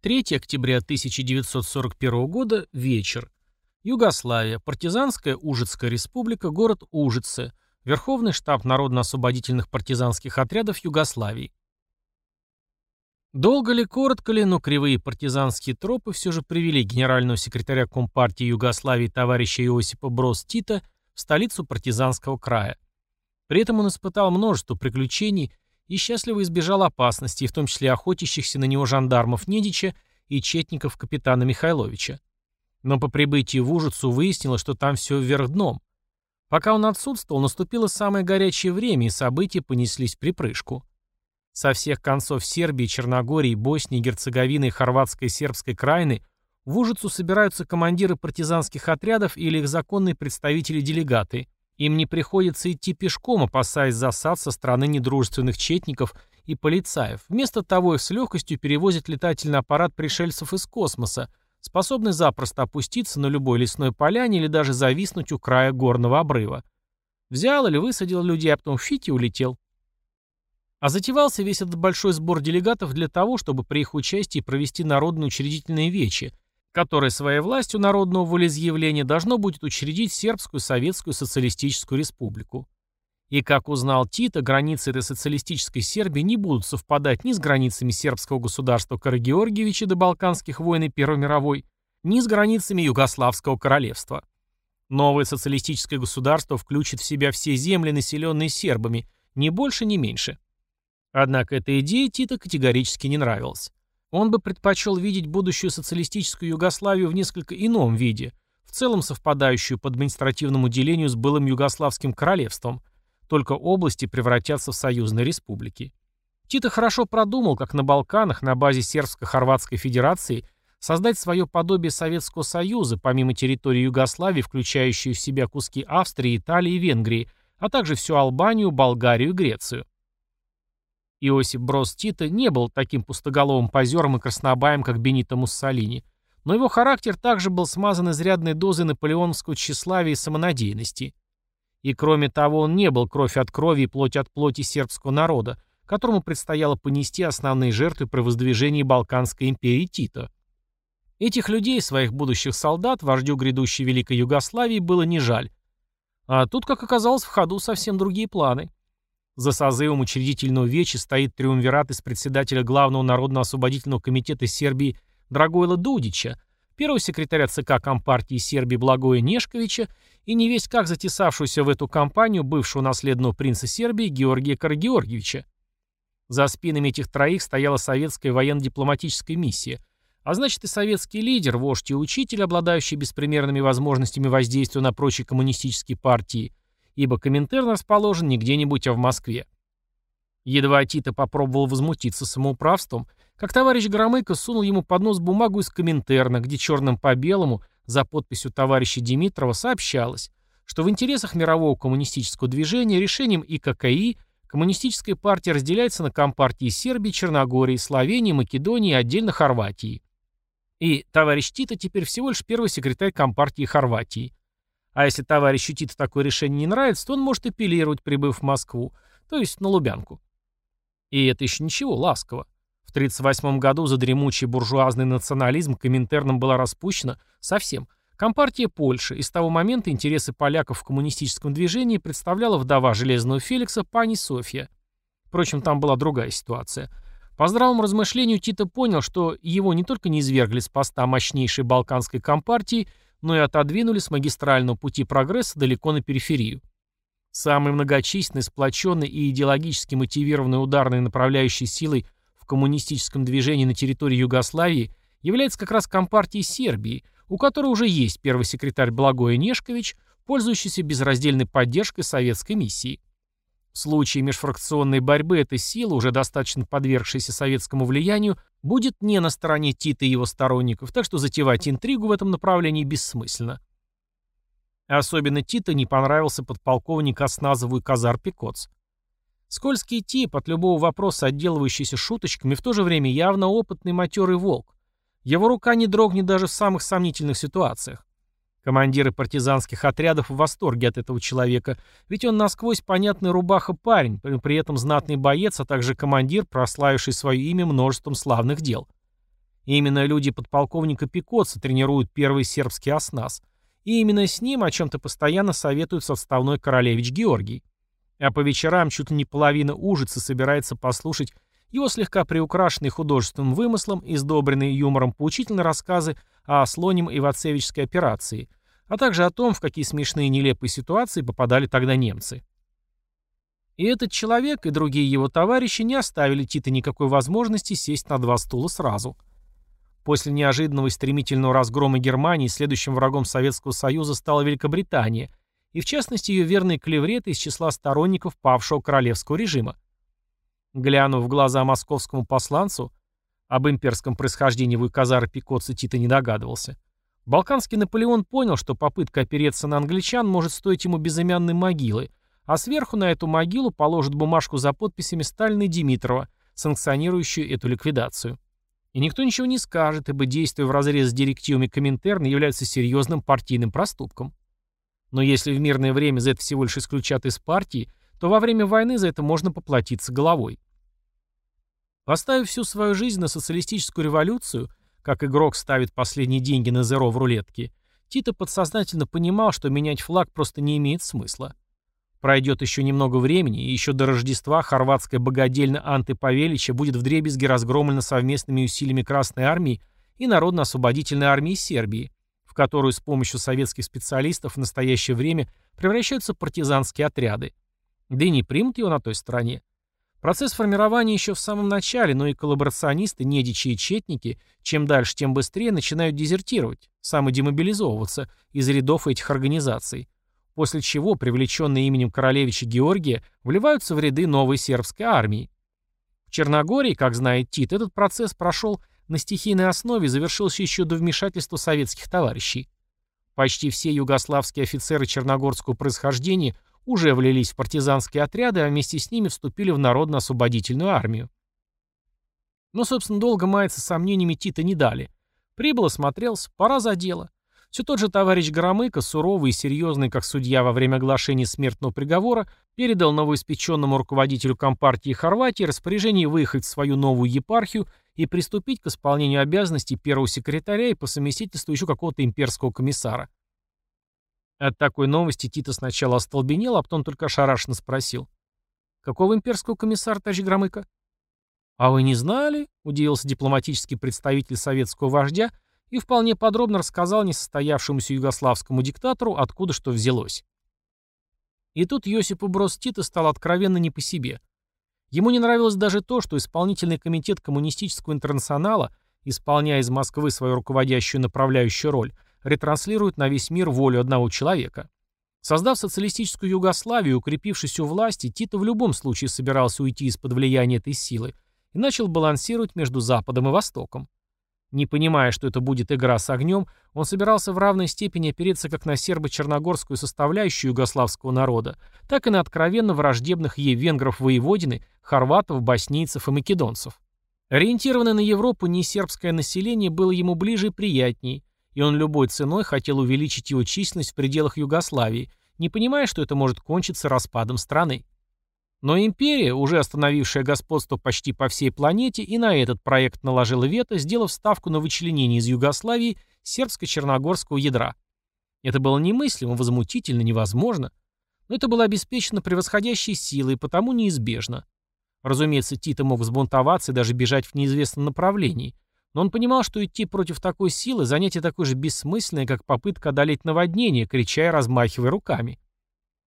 3 октября 1941 года, вечер. Югославия, партизанская Ужицкая республика, город Ужице, Верховный штаб Народно-освободительных партизанских отрядов Югославии. Долго ли, коротко ли, но кривые партизанские тропы все же привели генерального секретаря Компартии Югославии товарища Иосипа Брос Тита в столицу партизанского края. При этом он испытал множество приключений и счастливо избежал опасностей, в том числе охотящихся на него жандармов Недича и четников капитана Михайловича. Но по прибытии в Ужицу выяснилось, что там все вверх дном. Пока он отсутствовал, наступило самое горячее время, и события понеслись припрыжку. Со всех концов Сербии, Черногории, Боснии, Герцеговины и хорватской сербской крайны в Ужицу собираются командиры партизанских отрядов или их законные представители-делегаты – им не приходится идти пешком, опасаясь засад со стороны недружественных четников и полицаев. Вместо того их с легкостью перевозит летательный аппарат пришельцев из космоса, способный запросто опуститься на любой лесной поляне или даже зависнуть у края горного обрыва. Взял или высадил людей, а потом фить и улетел. А затевался весь этот большой сбор делегатов для того, чтобы при их участии провести народные учредительные вечи, которое своей властью народного волеизъявления должно будет учредить Сербскую Советскую Социалистическую Республику. И, как узнал Тита, границы этой социалистической Сербии не будут совпадать ни с границами сербского государства Карагеоргиевича до Балканских войн и Первой мировой, ни с границами Югославского королевства. Новое социалистическое государство включит в себя все земли, населенные сербами, ни больше, ни меньше. Однако эта идея Тита категорически не нравилась. Он бы предпочел видеть будущую социалистическую Югославию в несколько ином виде, в целом совпадающую по административному делению с былым Югославским королевством, только области превратятся в союзные республики. Тито хорошо продумал, как на Балканах на базе Сербско-Хорватской Федерации создать свое подобие Советского Союза, помимо территории Югославии, включающей в себя куски Австрии, Италии и Венгрии, а также всю Албанию, Болгарию и Грецию. Иосип Брос Тита не был таким пустоголовым позером и краснобаем, как Бенито Муссолини, но его характер также был смазан изрядной дозой наполеоновского тщеславия и самонадеянности. И кроме того, он не был кровь от крови и плоть от плоти сербского народа, которому предстояло понести основные жертвы при воздвижении Балканской империи Тита. Этих людей, своих будущих солдат, вождю грядущей Великой Югославии, было не жаль. А тут, как оказалось, в ходу совсем другие планы. За созывом учредительного веча стоит триумвират из председателя Главного народно-освободительного комитета Сербии Драгойла Дудича, первого секретаря ЦК Компартии Сербии Благоя Нешковича и невесть как затесавшуюся в эту компанию бывшего наследного принца Сербии Георгия Карагеоргиевича. За спинами этих троих стояла советская военно-дипломатическая миссия, а значит и советский лидер, вождь и учитель, обладающий беспримерными возможностями воздействия на прочие коммунистические партии, ибо Коминтерн расположен не где-нибудь, а в Москве. Едва Тита попробовал возмутиться самоуправством, как товарищ Громыко сунул ему под нос бумагу из Коминтерна, где черным по белому, за подписью товарища Димитрова, сообщалось, что в интересах мирового коммунистического движения решением ИККИ коммунистическая партия разделяется на компартии Сербии, Черногории, Словении, Македонии и отдельно Хорватии. И товарищ Тита теперь всего лишь первый секретарь компартии Хорватии. А если товарищу Титу такое решение не нравится, то он может апеллировать, прибыв в Москву, то есть на Лубянку. И это еще ничего, ласково. В 1938 году за дремучий буржуазный национализм Коминтерном была распущена совсем. Компартия Польши, и с того момента интересы поляков в коммунистическом движении представляла вдова Железного Феликса пани Софья. Впрочем, там была другая ситуация. По здравому размышлению Тита понял, что его не только не извергли с поста мощнейшей балканской компартии, но и отодвинули с магистрального пути прогресса далеко на периферию. Самой многочисленной, сплоченной и идеологически мотивированной ударной направляющей силой в коммунистическом движении на территории Югославии является как раз Компартия Сербии, у которой уже есть первый секретарь Благой Нешкович, пользующийся безраздельной поддержкой советской миссии. Случае межфракционной борьбы эта сила, уже достаточно подвергшаяся советскому влиянию, будет не на стороне Тита и его сторонников, так что затевать интригу в этом направлении бессмысленно. Особенно Тита не понравился подполковник Осназову и Казар Пикоц. Скользкий тип, от любого вопроса отделывающийся шуточками, в то же время явно опытный матерый волк. Его рука не дрогнет даже в самых сомнительных ситуациях. Командиры партизанских отрядов в восторге от этого человека, ведь он насквозь понятный рубаха парень, при этом знатный боец, а также командир, прославивший свое имя множеством славных дел. И именно люди подполковника Пикотса тренируют первый сербский оснас. И именно с ним о чем-то постоянно советуется отставной королевич Георгий. А по вечерам чуть ли не половина ужицы собирается послушать его слегка приукрашенный художественным вымыслом и сдобренные юмором поучительные рассказы о слоним Ивацевичской операции, а также о том, в какие смешные и нелепые ситуации попадали тогда немцы. И этот человек, и другие его товарищи не оставили Тита никакой возможности сесть на два стула сразу. После неожиданного и стремительного разгрома Германии следующим врагом Советского Союза стала Великобритания, и в частности ее верные клевреты из числа сторонников павшего королевского режима. Глянув в глаза московскому посланцу, об имперском происхождении Вуйказара Пикоца Тита не догадывался. Балканский Наполеон понял, что попытка опереться на англичан может стоить ему безымянной могилы, а сверху на эту могилу положат бумажку за подписями Сталина и Димитрова, санкционирующую эту ликвидацию. И никто ничего не скажет, ибо действия вразрез с директивами Коминтерна являются серьезным партийным проступком. Но если в мирное время за это всего лишь исключат из партии, то во время войны за это можно поплатиться головой. Поставив всю свою жизнь на социалистическую революцию, как игрок ставит последние деньги на зеро в рулетке, Тита подсознательно понимал, что менять флаг просто не имеет смысла. Пройдет еще немного времени, и еще до Рождества хорватская богадельня Анты Павелича будет вдребезги разгромлена совместными усилиями Красной Армии и Народно-освободительной армии Сербии, в которую с помощью советских специалистов в настоящее время превращаются партизанские отряды. Да и не примут его на той стороне. Процесс формирования еще в самом начале, но и коллаборационисты, недичи и четники, чем дальше, тем быстрее начинают дезертировать, самодемобилизовываться из рядов этих организаций, после чего, привлеченные именем королевича Георгия, вливаются в ряды новой сербской армии. В Черногории, как знает Тит, этот процесс прошел на стихийной основе и завершился еще до вмешательства советских товарищей. Почти все югославские офицеры черногорского происхождения уже влились в партизанские отряды, а вместе с ними вступили в Народно-освободительную армию. Но, собственно, долго маяться сомнениями Тита не дали. Прибыл, осмотрелся, пора за дело. Все тот же товарищ Громыко, суровый и серьезный, как судья во время оглашения смертного приговора, передал новоиспеченному руководителю Компартии Хорватии распоряжение выехать в свою новую епархию и приступить к исполнению обязанностей первого секретаря и по совместительству еще какого-то имперского комиссара. От такой новости Тита сначала остолбенел, а потом только ошарашенно спросил. «Какого имперского комиссара, товарищ Громыко?» «А вы не знали?» — удивился дипломатический представитель советского вождя и вполне подробно рассказал несостоявшемуся югославскому диктатору, откуда что взялось. И тут Йосипу Брос Тита стал откровенно не по себе. Ему не нравилось даже то, что исполнительный комитет коммунистического интернационала, исполняя из Москвы свою руководящую направляющую роль, ретранслирует на весь мир волю одного человека. Создав социалистическую Югославию укрепившись у власти, Тито в любом случае собирался уйти из-под влияния этой силы и начал балансировать между Западом и Востоком. Не понимая, что это будет игра с огнем, он собирался в равной степени опереться как на сербо-черногорскую составляющую югославского народа, так и на откровенно враждебных ей венгров-воеводины, хорватов, боснийцев и македонцев. Ориентированное на Европу несербское население было ему ближе и приятнее, и он любой ценой хотел увеличить его численность в пределах Югославии, не понимая, что это может кончиться распадом страны. Но империя, уже остановившая господство почти по всей планете, и на этот проект наложила вето, сделав ставку на вычленение из Югославии сербско-черногорского ядра. Это было немыслимо, возмутительно, невозможно. Но это было обеспечено превосходящей силой, и потому неизбежно. Разумеется, Тита мог взбунтоваться и даже бежать в неизвестном направлении – но он понимал, что идти против такой силы – занятие такое же бессмысленное, как попытка одолеть наводнение, крича и размахивая руками.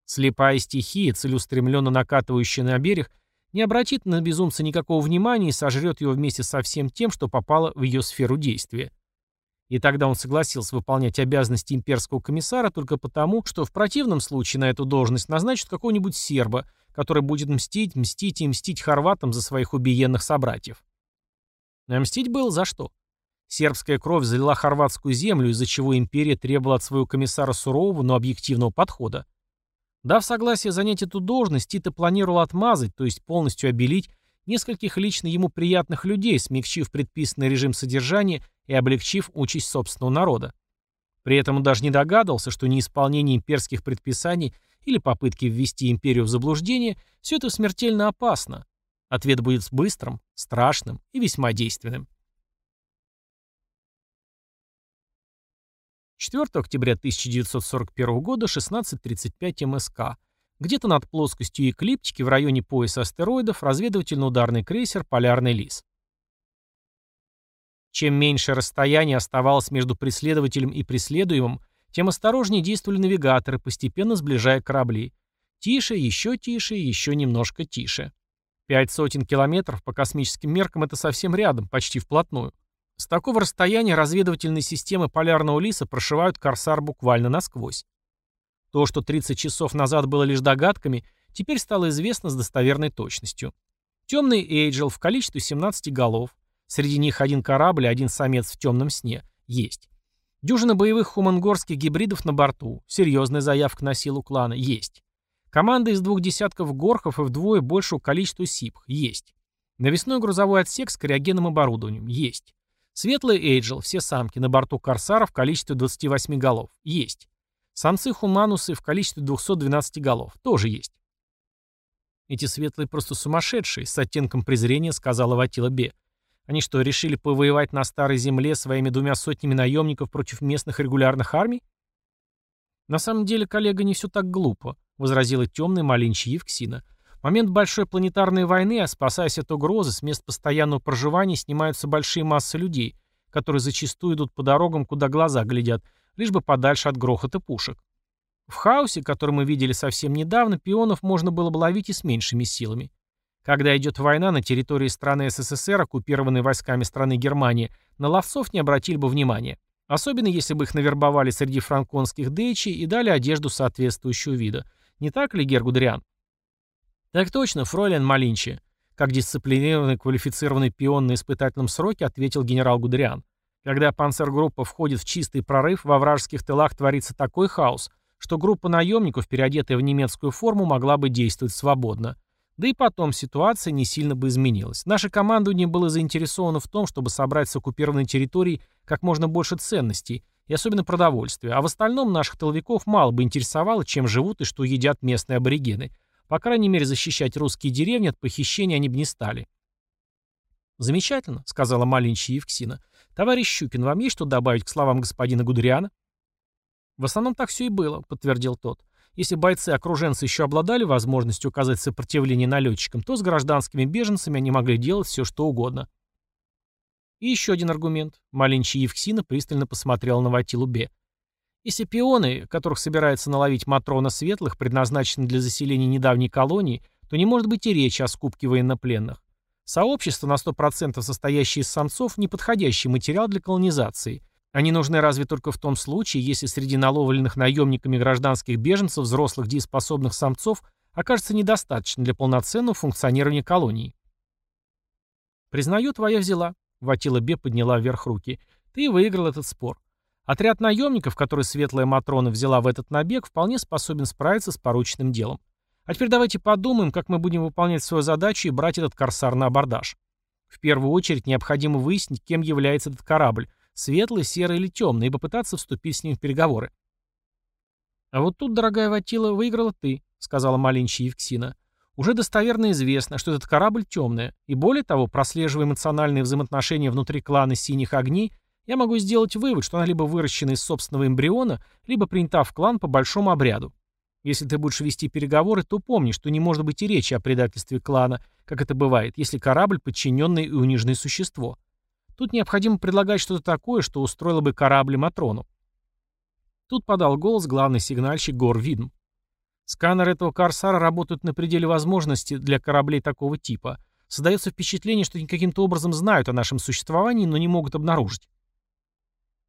Слепая стихия, целеустремленно накатывающая на берег, не обратит на безумца никакого внимания и сожрет его вместе со всем тем, что попало в ее сферу действия. И тогда он согласился выполнять обязанности имперского комиссара только потому, что в противном случае на эту должность назначат какого-нибудь серба, который будет мстить, мстить и мстить хорватам за своих убиенных собратьев. А мстить было за что? Сербская кровь залила хорватскую землю, из-за чего империя требовала от своего комиссара сурового, но объективного подхода. Дав согласие занять эту должность, Тита планировал отмазать, то есть полностью обелить, нескольких лично ему приятных людей, смягчив предписанный режим содержания и облегчив участь собственного народа. При этом он даже не догадывался, что неисполнение имперских предписаний или попытки ввести империю в заблуждение – все это смертельно опасно. Ответ будет быстрым, страшным и весьма действенным. 4 октября 1941 года 16.35 МСК. Где-то над плоскостью эклиптики в районе пояса астероидов разведывательно-ударный крейсер «Полярный лис». Чем меньше расстояние оставалось между преследователем и преследуемым, тем осторожнее действовали навигаторы, постепенно сближая корабли. Тише, еще тише, еще немножко тише. Пять сотен километров по космическим меркам это совсем рядом, почти вплотную. С такого расстояния разведывательные системы полярного лиса прошивают Корсар буквально насквозь. То, что 30 часов назад было лишь догадками, теперь стало известно с достоверной точностью. Темный Эйджел в количестве 17 голов, Среди них один корабль и один самец в темном сне. Есть. Дюжина боевых хумангорских гибридов на борту. Серьезная заявка на силу клана. Есть. Команда из двух десятков горхов и вдвое большего количества сипх. Есть. Навесной грузовой отсек с криогенным оборудованием. Есть. Светлый Эйджел, все самки, на борту Корсара в количестве 28 голов. Есть. Самцы-хуманусы в количестве 212 голов. Тоже есть. Эти светлые просто сумасшедшие, с оттенком презрения сказала Ватила Бе. Они что, решили повоевать на Старой Земле своими двумя сотнями наемников против местных регулярных армий? На самом деле, коллега, не все так глупо, возразила темная Малинчи Евксина. В момент большой планетарной войны, а спасаясь от угрозы, с мест постоянного проживания снимаются большие массы людей, которые зачастую идут по дорогам, куда глаза глядят, лишь бы подальше от грохота пушек. В хаосе, который мы видели совсем недавно, пионов можно было бы ловить и с меньшими силами. Когда идет война на территории страны СССР, оккупированной войсками страны Германии, на ловцов не обратили бы внимания. Особенно если бы их навербовали среди франконских дейчей и дали одежду соответствующего вида. Не так ли, Гергудриан? Так точно, фройлен Малинчи. Как дисциплинированный квалифицированный пион на испытательном сроке, ответил генерал Гудериан. Когда панцергруппа входит в чистый прорыв, во вражеских тылах творится такой хаос, что группа наемников, переодетая в немецкую форму, могла бы действовать свободно. Да и потом ситуация не сильно бы изменилась. Наше командование было заинтересовано в том, чтобы собрать с оккупированной территории как можно больше ценностей, и особенно продовольствия, а в остальном наших тыловиков мало бы интересовало, чем живут и что едят местные аборигены. По крайней мере, защищать русские деревни от похищения они бы не стали. «Замечательно», — сказала Малинчи Евксина. «Товарищ Щукин, вам есть что добавить к словам господина Гудериана?» «В основном так все и было», — подтвердил тот. Если бойцы-окруженцы еще обладали возможностью оказать сопротивление налетчикам, то с гражданскими беженцами они могли делать все, что угодно. И еще один аргумент. Малинчи Евксина пристально посмотрел на Ватилу Бе. Если пионы, которых собирается наловить Матрона Светлых, предназначены для заселения недавней колонии, то не может быть и речи о скупке военнопленных. Сообщество, на 100% состоящее из самцов, неподходящий материал для колонизации. Они нужны разве только в том случае, если среди наловленных наемниками гражданских беженцев взрослых дееспособных самцов окажется недостаточно для полноценного функционирования колонии. «Признаю, твоя взяла», — Ватила Бе подняла вверх руки. «Ты выиграл этот спор. Отряд наемников, который Светлая Матрона взяла в этот набег, вполне способен справиться с порученным делом. А теперь давайте подумаем, как мы будем выполнять свою задачу и брать этот корсар на абордаж. В первую очередь необходимо выяснить, кем является этот корабль, Светлый, серый или темный, и попытаться вступить с ним в переговоры. «А вот тут, дорогая Ватила, выиграла ты», — сказала Малинчи Евксина. «Уже достоверно известно, что этот корабль темная, и более того, прослеживая эмоциональные взаимоотношения внутри клана синих огней, я могу сделать вывод, что она либо выращена из собственного эмбриона, либо принята в клан по большому обряду. Если ты будешь вести переговоры, то помни, что не может быть и речи о предательстве клана, как это бывает, если корабль — подчиненное и униженное существо. Тут необходимо предлагать что-то такое, что устроило бы корабль Матрону. Тут подал голос главный сигнальщик Гор Видм. Сканеры этого корсара работают на пределе возможностей для кораблей такого типа. Создается впечатление, что они каким-то образом знают о нашем существовании, но не могут обнаружить.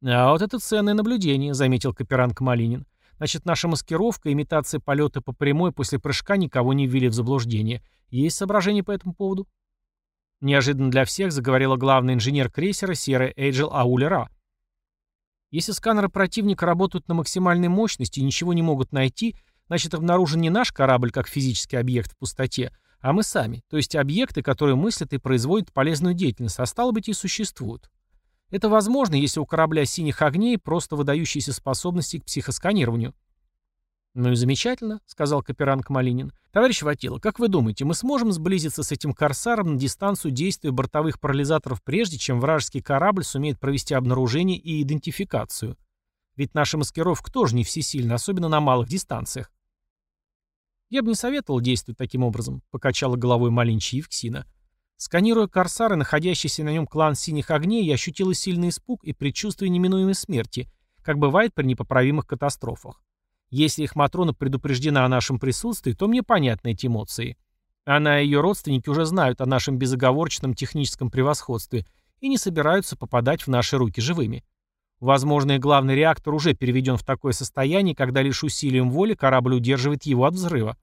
«А вот это ценное наблюдение», — заметил Каперанг Малинин. «Значит, наша маскировка, имитация полета по прямой после прыжка никого не ввели в заблуждение. Есть соображения по этому поводу?» Неожиданно для всех заговорила главный инженер крейсера серый Эйджел Аулера. Если сканеры противника работают на максимальной мощности и ничего не могут найти, значит обнаружен не наш корабль как физический объект в пустоте, а мы сами, то есть объекты, которые мыслят и производят полезную деятельность, а стало быть и существуют. Это возможно, если у корабля синих огней просто выдающиеся способности к психосканированию. «Ну и замечательно», — сказал Каперанг Малинин. «Товарищ Ватила, как вы думаете, мы сможем сблизиться с этим корсаром на дистанцию действия бортовых парализаторов прежде, чем вражеский корабль сумеет провести обнаружение и идентификацию? Ведь наша маскировка тоже не всесильна, особенно на малых дистанциях. «Я бы не советовал действовать таким образом», — покачала головой Малинчи Евксина. Сканируя корсары, находящийся на нем клан синих огней, я ощутила сильный испуг и предчувствие неминуемой смерти, как бывает при непоправимых катастрофах. Если их Матрона предупреждена о нашем присутствии, то мне понятны эти эмоции. Она и ее родственники уже знают о нашем безоговорочном техническом превосходстве и не собираются попадать в наши руки живыми. Возможно, и главный реактор уже переведен в такое состояние, когда лишь усилием воли корабль удерживает его от взрыва.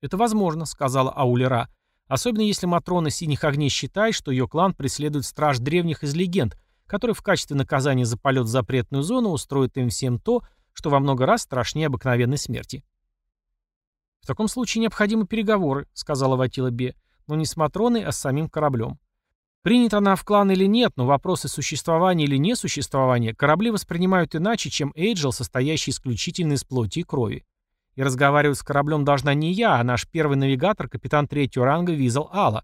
«Это возможно», — сказала Аулера. «Особенно если Матрона Синих Огней считает, что ее клан преследует страж древних из легенд, который в качестве наказания за полет в запретную зону устроит им всем то, что во много раз страшнее обыкновенной смерти». «В таком случае необходимы переговоры», — сказала Ватила Бе, «но не с Матроной, а с самим кораблем. Принята она в клан или нет, но вопросы существования или несуществования корабли воспринимают иначе, чем Эйджел, состоящий исключительно из плоти и крови. И разговаривать с кораблем должна не я, а наш первый навигатор, капитан третьего ранга Визел Алла.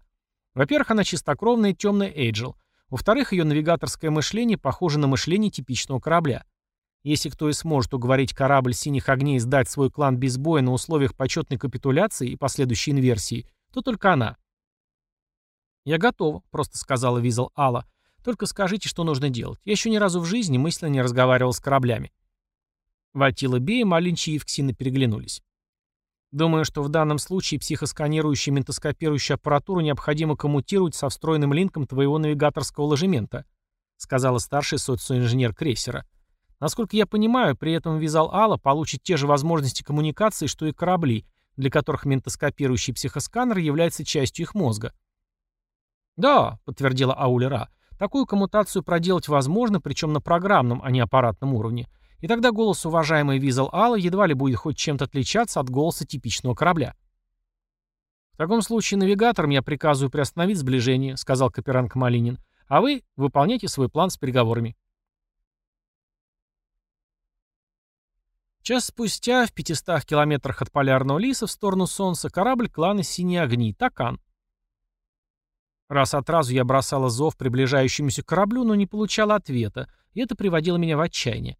Во-первых, она чистокровная темная Эйджел. Во-вторых, ее навигаторское мышление похоже на мышление типичного корабля. Если кто и сможет уговорить корабль синих огней сдать свой клан без боя на условиях почетной капитуляции и последующей инверсии, то только она. «Я готова», — просто сказала Визел Алла. «Только скажите, что нужно делать. Я еще ни разу в жизни мысленно не разговаривал с кораблями». Ватила Бей Малинчи и Евксина переглянулись. «Думаю, что в данном случае психосканирующую ментоскопирующую аппаратуру необходимо коммутировать со встроенным линком твоего навигаторского ложемента», сказала старший социоинженер крейсера. «Насколько я понимаю, при этом Визал Алла получит те же возможности коммуникации, что и корабли, для которых ментоскопирующий психосканер является частью их мозга. «Да», — подтвердила Аулера, — «такую коммутацию проделать возможно, причем на программном, а не аппаратном уровне. И тогда голос уважаемой Визел Алла едва ли будет хоть чем-то отличаться от голоса типичного корабля». «В таком случае навигаторам я приказываю приостановить сближение», — сказал Каперанг Малинин. «А вы выполняйте свой план с переговорами». Час спустя, в 500 километрах от полярного лиса в сторону Солнца, корабль клана «Синие огни» «Такан». Раз от разу я бросала зов приближающемуся кораблю, но не получала ответа, и это приводило меня в отчаяние.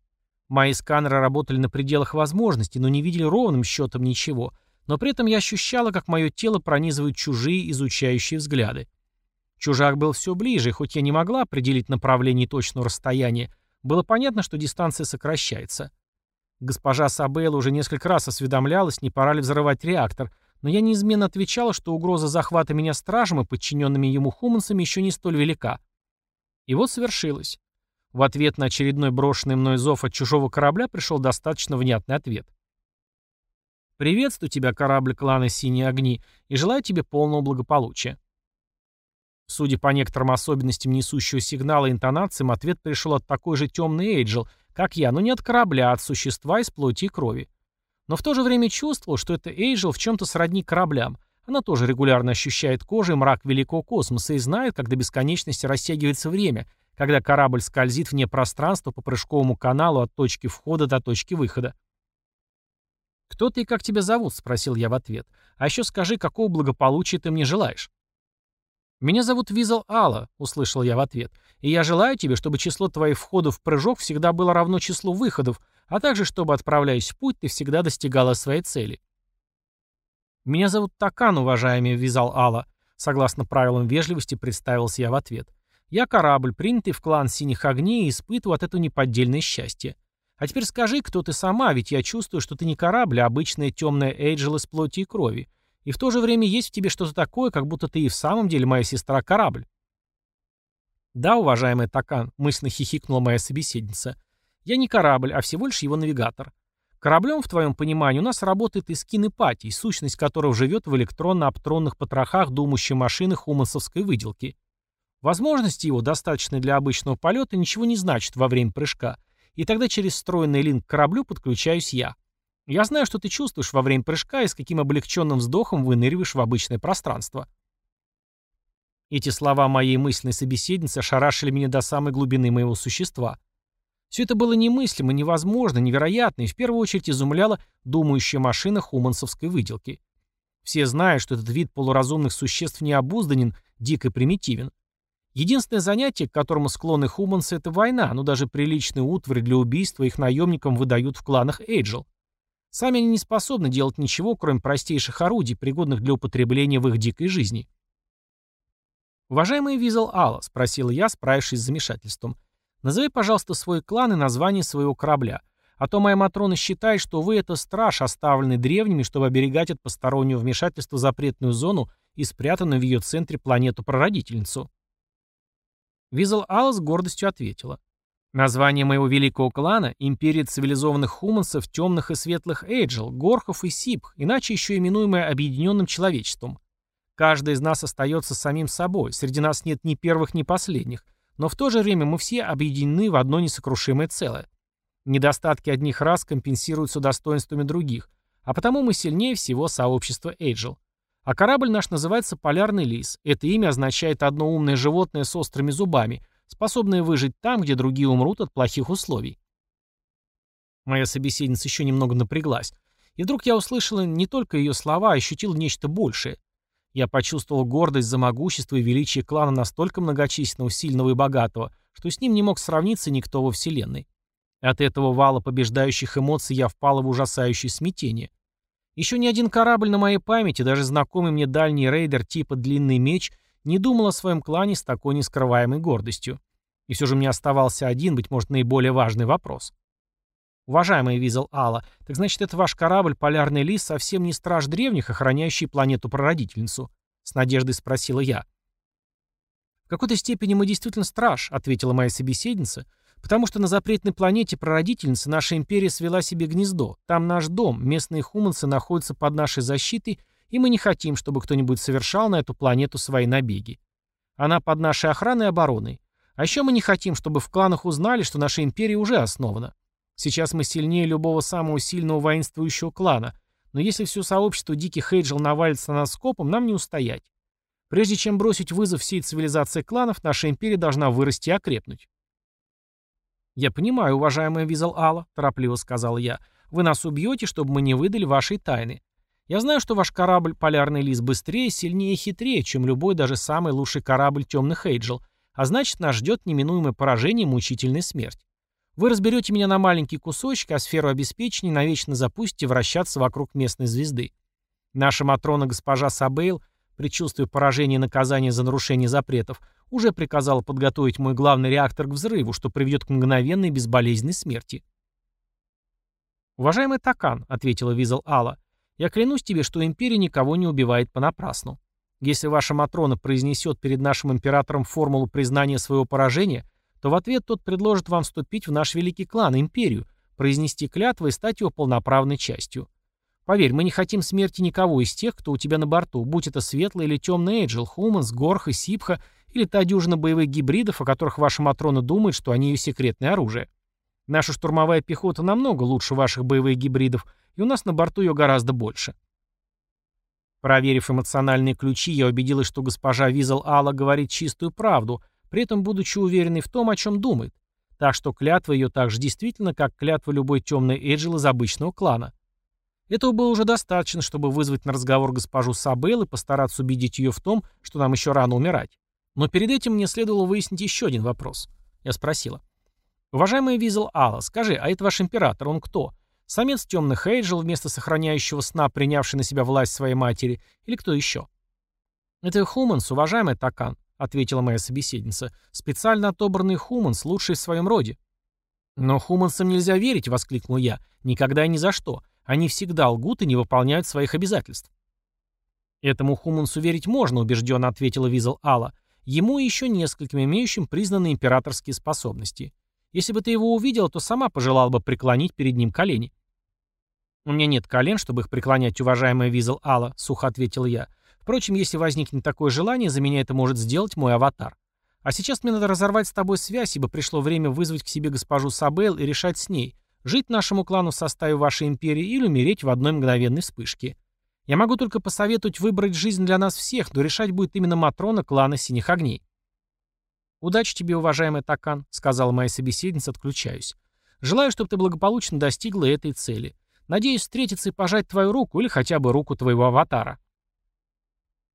Мои сканеры работали на пределах возможностей, но не видели ровным счетом ничего, но при этом я ощущала, как мое тело пронизывают чужие изучающие взгляды. Чужак был все ближе, и хоть я не могла определить направление и точного расстояния, было понятно, что дистанция сокращается. Госпожа Сабейла уже несколько раз осведомлялась, не пора ли взрывать реактор, но я неизменно отвечала, что угроза захвата меня стражем и подчиненными ему хуманцами еще не столь велика. И вот свершилось. В ответ на очередной брошенный мной зов от чужого корабля пришел достаточно внятный ответ. «Приветствую тебя, корабль клана «Синие огни», и желаю тебе полного благополучия». Судя по некоторым особенностям несущего сигнала и интонациям, ответ пришел от такой же темной Эйджел, как я, но не от корабля, а от существа из плоти и крови но в то же время чувствовал, что это Эйджел в чем-то сродни кораблям. Она тоже регулярно ощущает кожей мрак великого космоса и знает, как до бесконечности растягивается время, когда корабль скользит вне пространства по прыжковому каналу от точки входа до точки выхода. «Кто ты и как тебя зовут?» — спросил я в ответ. «А еще скажи, какого благополучия ты мне желаешь?» «Меня зовут Визел Алла», — услышал я в ответ. «И я желаю тебе, чтобы число твоих входов в прыжок всегда было равно числу выходов, а также чтобы, отправляясь в путь, ты всегда достигала своей цели. «Меня зовут Такан, уважаемый Визал Алла», согласно правилам вежливости представился я в ответ. «Я корабль, принятый в клан Синих Огней и испытываю от этого неподдельное счастье. А теперь скажи, кто ты сама, ведь я чувствую, что ты не корабль, а обычная темная Эйджел из плоти и крови. И в то же время есть в тебе что-то такое, как будто ты и в самом деле моя сестра-корабль». «Да, уважаемый Такан», — мысленно хихикнула моя собеседница, — я не корабль, а всего лишь его навигатор. Кораблем, в твоем понимании, у нас работает Искин Ипатий, сущность которого живет в электронно-оптронных потрохах думающей машины хумансовской выделки. Возможности его, достаточные для обычного полета, ничего не значат во время прыжка, и тогда через встроенный линк к кораблю подключаюсь я. Я знаю, что ты чувствуешь во время прыжка и с каким облегченным вздохом выныриваешь в обычное пространство. Эти слова моей мысленной собеседницы ошарашили меня до самой глубины моего существа – все это было немыслимо, невозможно, невероятно и в первую очередь изумляла думающая машина хумансовской выделки. Все знают, что этот вид полуразумных существ необузданен, дик и примитивен. Единственное занятие, к которому склонны хумансы, это война, но даже приличные утварь для убийства их наемникам выдают в кланах Эйджел. Сами они не способны делать ничего, кроме простейших орудий, пригодных для употребления в их дикой жизни. «Уважаемый Визел Алла», — спросил я, справившись с замешательством, — «назови, пожалуйста, свой клан и название своего корабля. А то моя Матрона считает, что вы — это страж, оставленный древними, чтобы оберегать от постороннего вмешательства запретную зону и спрятанную в ее центре планету-прародительницу». Визел Алла с гордостью ответила. «Название моего великого клана — Империя цивилизованных хумансов, темных и светлых Эйджел, Горхов и Сипх, иначе еще именуемое Объединенным Человечеством. Каждый из нас остается самим собой, среди нас нет ни первых, ни последних, но в то же время мы все объединены в одно несокрушимое целое. Недостатки одних рас компенсируются достоинствами других, а потому мы сильнее всего сообщества Эйджел. А корабль наш называется «Полярный лис». Это имя означает одно умное животное с острыми зубами, способное выжить там, где другие умрут от плохих условий. Моя собеседница еще немного напряглась. И вдруг я услышала не только ее слова, а ощутил нечто большее. Я почувствовал гордость за могущество и величие клана настолько многочисленного, сильного и богатого, что с ним не мог сравниться никто во Вселенной. От этого вала побеждающих эмоций я впала в ужасающее смятение. Еще ни один корабль на моей памяти, даже знакомый мне дальний рейдер типа «Длинный меч», не думал о своем клане с такой нескрываемой гордостью. И все же мне оставался один, быть может, наиболее важный вопрос. Уважаемый Визел Алла, так значит, это ваш корабль «Полярный лис» совсем не страж древних, охраняющий планету-прародительницу? С надеждой спросила я. В какой-то степени мы действительно страж, ответила моя собеседница, Потому что на запретной планете прародительницы наша империя свела себе гнездо. Там наш дом, местные хуманцы находятся под нашей защитой, и мы не хотим, чтобы кто-нибудь совершал на эту планету свои набеги. Она под нашей охраной и обороной. А еще мы не хотим, чтобы в кланах узнали, что наша империя уже основана. Сейчас мы сильнее любого самого сильного воинствующего клана, но если все сообщество диких Эйджел навалится на нас скопом, нам не устоять. Прежде чем бросить вызов всей цивилизации кланов, наша империя должна вырасти и окрепнуть. «Я понимаю, уважаемая Визал Алла», — торопливо сказал я. «Вы нас убьете, чтобы мы не выдали вашей тайны. Я знаю, что ваш корабль «Полярный лис» быстрее, сильнее и хитрее, чем любой даже самый лучший корабль темных Эйджел, а значит, нас ждет неминуемое поражение и мучительная смерть. Вы разберете меня на маленькие кусочки, а сферу обеспечения навечно запустите вращаться вокруг местной звезды. Наша Матрона госпожа Сабейл, предчувствуя поражение и наказание за нарушение запретов, уже приказал подготовить мой главный реактор к взрыву, что приведет к мгновенной безболезненной смерти. «Уважаемый Такан», — ответила Визел Алла, — «я клянусь тебе, что Империя никого не убивает понапрасну. Если ваша Матрона произнесет перед нашим императором формулу признания своего поражения, то в ответ тот предложит вам вступить в наш великий клан, Империю, произнести клятвы и стать его полноправной частью. Поверь, мы не хотим смерти никого из тех, кто у тебя на борту, будь это светлый или темный Эйджел, Хуманс, Горха, Сипха или та дюжина боевых гибридов, о которых ваша Матрона думает, что они ее секретное оружие. Наша штурмовая пехота намного лучше ваших боевых гибридов, и у нас на борту ее гораздо больше. Проверив эмоциональные ключи, я убедилась, что госпожа Визел Алла говорит чистую правду, при этом будучи уверенной в том, о чем думает. Так что клятва ее так же действительно, как клятва любой темной Эджил из обычного клана. Этого было уже достаточно, чтобы вызвать на разговор госпожу Сабел и постараться убедить ее в том, что нам еще рано умирать. Но перед этим мне следовало выяснить еще один вопрос. Я спросила. «Уважаемый Визел Алла, скажи, а это ваш император, он кто? Самец темных Эйджел, вместо сохраняющего сна, принявший на себя власть своей матери, или кто еще?» «Это Хуманс, уважаемый Такан», — ответила моя собеседница. «Специально отобранный Хуманс, лучший в своем роде». «Но Хумансам нельзя верить», — воскликнул я. «Никогда и ни за что. Они всегда лгут и не выполняют своих обязательств». «Этому Хумансу верить можно», — убежденно ответила Визел Алла. Ему и еще нескольким имеющим признанные императорские способности. Если бы ты его увидела, то сама пожелала бы преклонить перед ним колени. «У меня нет колен, чтобы их преклонять, уважаемая Визел Алла», — сухо ответил я. «Впрочем, если возникнет такое желание, за меня это может сделать мой аватар. А сейчас мне надо разорвать с тобой связь, ибо пришло время вызвать к себе госпожу Сабел и решать с ней, жить нашему клану в составе вашей империи или умереть в одной мгновенной вспышке. Я могу только посоветовать выбрать жизнь для нас всех, но решать будет именно Матрона клана Синих Огней. «Удачи тебе, уважаемый Такан», — сказала моя собеседница, отключаюсь. «Желаю, чтобы ты благополучно достигла этой цели. Надеюсь встретиться и пожать твою руку или хотя бы руку твоего аватара».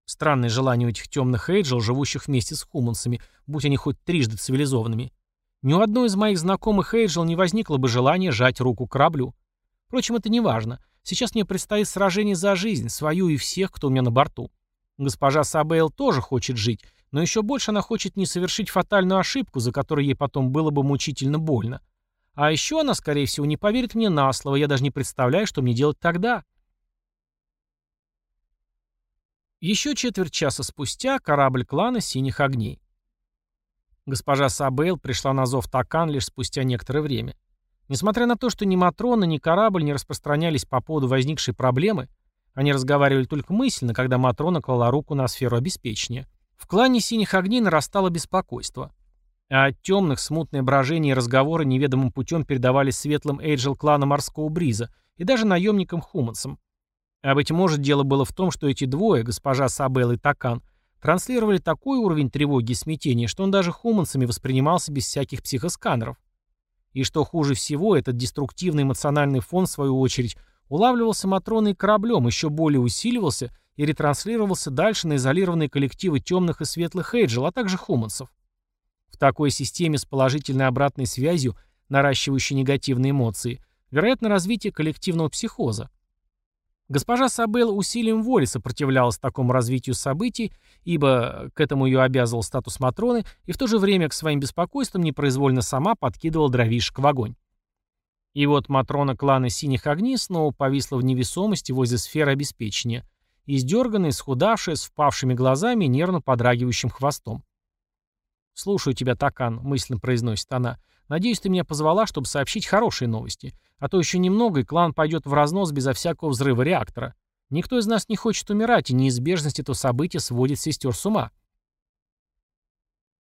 Странное желание у этих темных эйджел, живущих вместе с хумансами, будь они хоть трижды цивилизованными. Ни у одной из моих знакомых эйджел не возникло бы желания жать руку кораблю. Впрочем, это не важно. Сейчас мне предстоит сражение за жизнь, свою и всех, кто у меня на борту. Госпожа Сабейл тоже хочет жить, но еще больше она хочет не совершить фатальную ошибку, за которой ей потом было бы мучительно больно. А еще она, скорее всего, не поверит мне на слово, я даже не представляю, что мне делать тогда. Еще четверть часа спустя корабль клана «Синих огней». Госпожа Сабейл пришла на зов Такан лишь спустя некоторое время. Несмотря на то, что ни Матрона, ни корабль не распространялись по поводу возникшей проблемы, они разговаривали только мысленно, когда Матрона клала руку на сферу обеспечения. В клане синих огней нарастало беспокойство. А от темных смутные брожения и разговоры неведомым путем передавались светлым Эйджел клана Морского Бриза и даже наемникам Хуманцам. А быть может, дело было в том, что эти двое, госпожа Сабел и Такан, транслировали такой уровень тревоги и смятения, что он даже хуманцами воспринимался без всяких психосканеров. И что хуже всего, этот деструктивный эмоциональный фон, в свою очередь, улавливался Матроной кораблем, еще более усиливался и ретранслировался дальше на изолированные коллективы темных и светлых эйджел, а также хуманцев. В такой системе с положительной обратной связью, наращивающей негативные эмоции, вероятно развитие коллективного психоза. Госпожа Сабел усилием воли сопротивлялась такому развитию событий, ибо к этому ее обязывал статус Матроны, и в то же время к своим беспокойствам непроизвольно сама подкидывала дровишек в огонь. И вот Матрона клана Синих Огней снова повисла в невесомости возле сферы обеспечения, издерганная, схудавшая, с впавшими глазами и нервно подрагивающим хвостом. «Слушаю тебя, Такан», — мысленно произносит она. «Надеюсь, ты меня позвала, чтобы сообщить хорошие новости. А то еще немного, и клан пойдет в разнос безо всякого взрыва реактора. Никто из нас не хочет умирать, и неизбежность этого события сводит сестер с ума».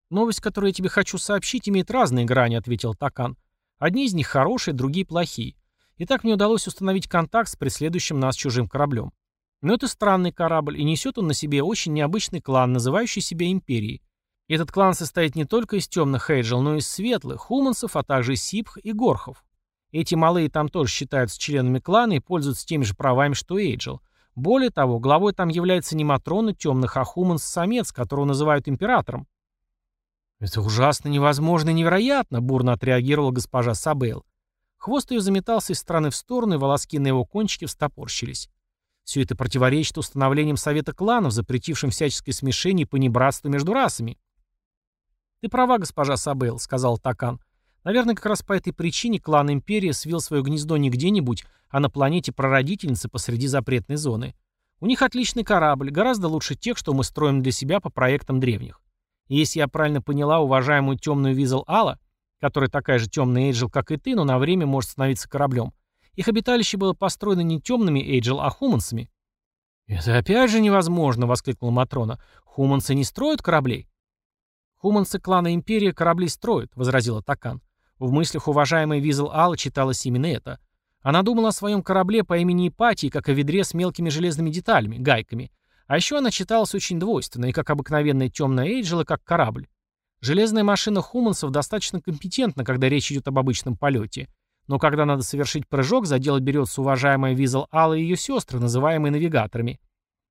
«Новость, которую я тебе хочу сообщить, имеет разные грани», — ответил Такан. Одни из них хорошие, другие плохие. И так мне удалось установить контакт с преследующим нас чужим кораблем. Но это странный корабль, и несет он на себе очень необычный клан, называющий себя Империей. Этот клан состоит не только из темных Эйджел, но и из светлых, хуманцев, а также сипх и горхов. Эти малые там тоже считаются членами клана и пользуются теми же правами, что и Эйджел. Более того, главой там является не Матрона темных, а Хуманс-самец, которого называют императором. «Это ужасно, невозможно и невероятно», — бурно отреагировала госпожа Сабейл. Хвост ее заметался из стороны в сторону, и волоски на его кончике встопорщились. Все это противоречит установлениям Совета кланов, запретившим всяческое смешение и понебратство между расами. «Ты права, госпожа Сабейл», — сказал Такан. «Наверное, как раз по этой причине клан Империи свил свое гнездо не где-нибудь, а на планете прародительницы посреди запретной зоны. У них отличный корабль, гораздо лучше тех, что мы строим для себя по проектам древних. И если я правильно поняла уважаемую темную Визел Алла, которая такая же темная Эйджел, как и ты, но на время может становиться кораблем, их обиталище было построено не темными Эйджел, а хуманцами. «Это опять же невозможно!» — воскликнула Матрона. «Хуманцы не строят кораблей?» «Хуманцы клана Империи корабли строят», — возразила Такан. В мыслях уважаемой Визел Алла читалось именно это. Она думала о своем корабле по имени Ипатии, как о ведре с мелкими железными деталями, гайками, а еще она читалась очень двойственно, и как обыкновенная темная Эйджел, и как корабль. Железная машина хуманцев достаточно компетентна, когда речь идет об обычном полете. Но когда надо совершить прыжок, за дело берется уважаемая Визел Алла и ее сестры, называемые навигаторами.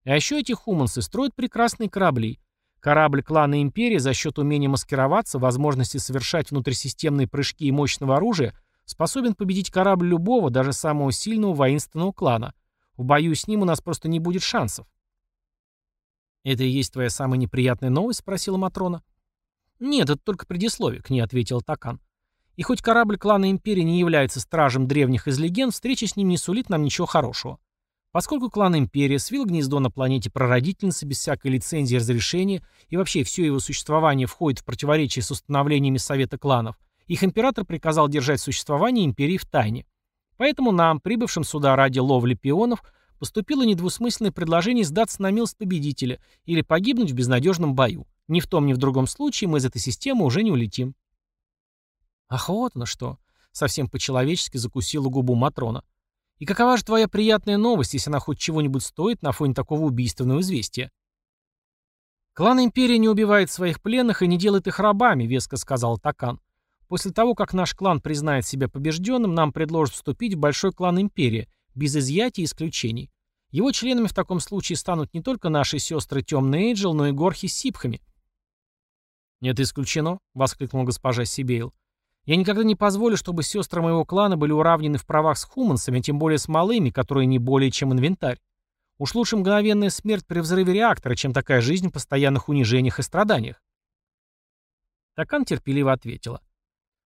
А еще эти хуманцы строят прекрасные корабли. Корабль клана Империи за счет умения маскироваться, возможности совершать внутрисистемные прыжки и мощного оружия способен победить корабль любого, даже самого сильного воинственного клана. В бою с ним у нас просто не будет шансов. «Это и есть твоя самая неприятная новость?» — спросила Матрона. «Нет, это только предисловие», — к ней ответил Такан. «И хоть корабль клана Империи не является стражем древних из легенд, встреча с ним не сулит нам ничего хорошего. Поскольку клан Империя свил гнездо на планете прародительницы без всякой лицензии и разрешения, и вообще все его существование входит в противоречие с установлениями Совета кланов, их император приказал держать существование Империи в тайне. Поэтому нам, прибывшим сюда ради ловли пионов, поступило недвусмысленное предложение сдаться на милость победителя или погибнуть в безнадежном бою. Ни в том, ни в другом случае мы из этой системы уже не улетим. Ах, вот на что. Совсем по-человечески закусила губу Матрона. И какова же твоя приятная новость, если она хоть чего-нибудь стоит на фоне такого убийственного известия? Клан Империи не убивает своих пленных и не делает их рабами, веско сказал Такан. После того, как наш клан признает себя побежденным, нам предложат вступить в большой клан Империи, без изъятий и исключений. Его членами в таком случае станут не только наши сестры Темный Эйджел, но и Горхи с Сипхами. «Это исключено», — воскликнула госпожа Сибейл. «Я никогда не позволю, чтобы сестры моего клана были уравнены в правах с хумансами, тем более с малыми, которые не более чем инвентарь. Уж лучше мгновенная смерть при взрыве реактора, чем такая жизнь в постоянных унижениях и страданиях». Такан терпеливо ответила.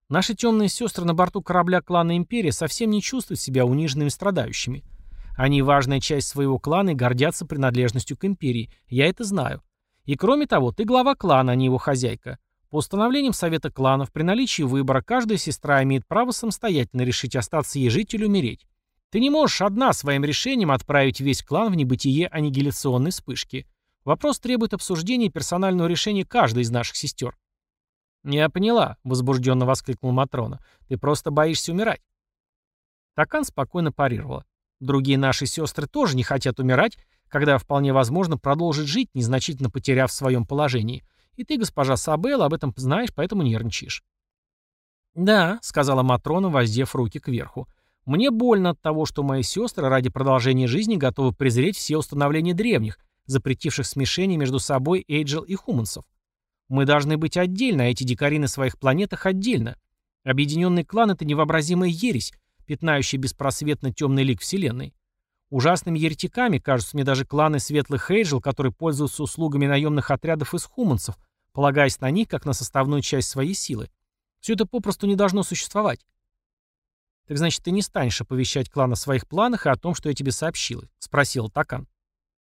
«Наши темные сестры на борту корабля клана Империя совсем не чувствуют себя униженными и страдающими. Они важная часть своего клана и гордятся принадлежностью к Империи. Я это знаю. И кроме того, ты глава клана, а не его хозяйка. По установлениям Совета кланов, при наличии выбора, каждая сестра имеет право самостоятельно решить, остаться ей жить или умереть. Ты не можешь одна своим решением отправить весь клан в небытие аннигиляционной вспышки. Вопрос требует обсуждения и персонального решения каждой из наших сестер. «Я поняла», — возбужденно воскликнул Матрона. «Ты просто боишься умирать». Такан спокойно парировала. «Другие наши сестры тоже не хотят умирать когда вполне возможно продолжить жить, незначительно потеряв в своем положении. И ты, госпожа Сабелла, об этом знаешь, поэтому нервничаешь. «Да», — сказала Матрона, воздев руки кверху. «Мне больно от того, что мои сестры ради продолжения жизни готовы презреть все установления древних, запретивших смешение между собой Эйджел и Хумансов. Мы должны быть отдельно, а эти дикари на своих планетах отдельно. Объединенный клан — это невообразимая ересь, пятнающая беспросветно темный лик Вселенной. Ужасными еретиками кажутся мне даже кланы Светлых Эйджел, которые пользуются услугами наемных отрядов из хуманцев, полагаясь на них как на составную часть своей силы. Все это попросту не должно существовать. «Так значит, ты не станешь оповещать клан о своих планах и о том, что я тебе сообщил?» — спросил Такан.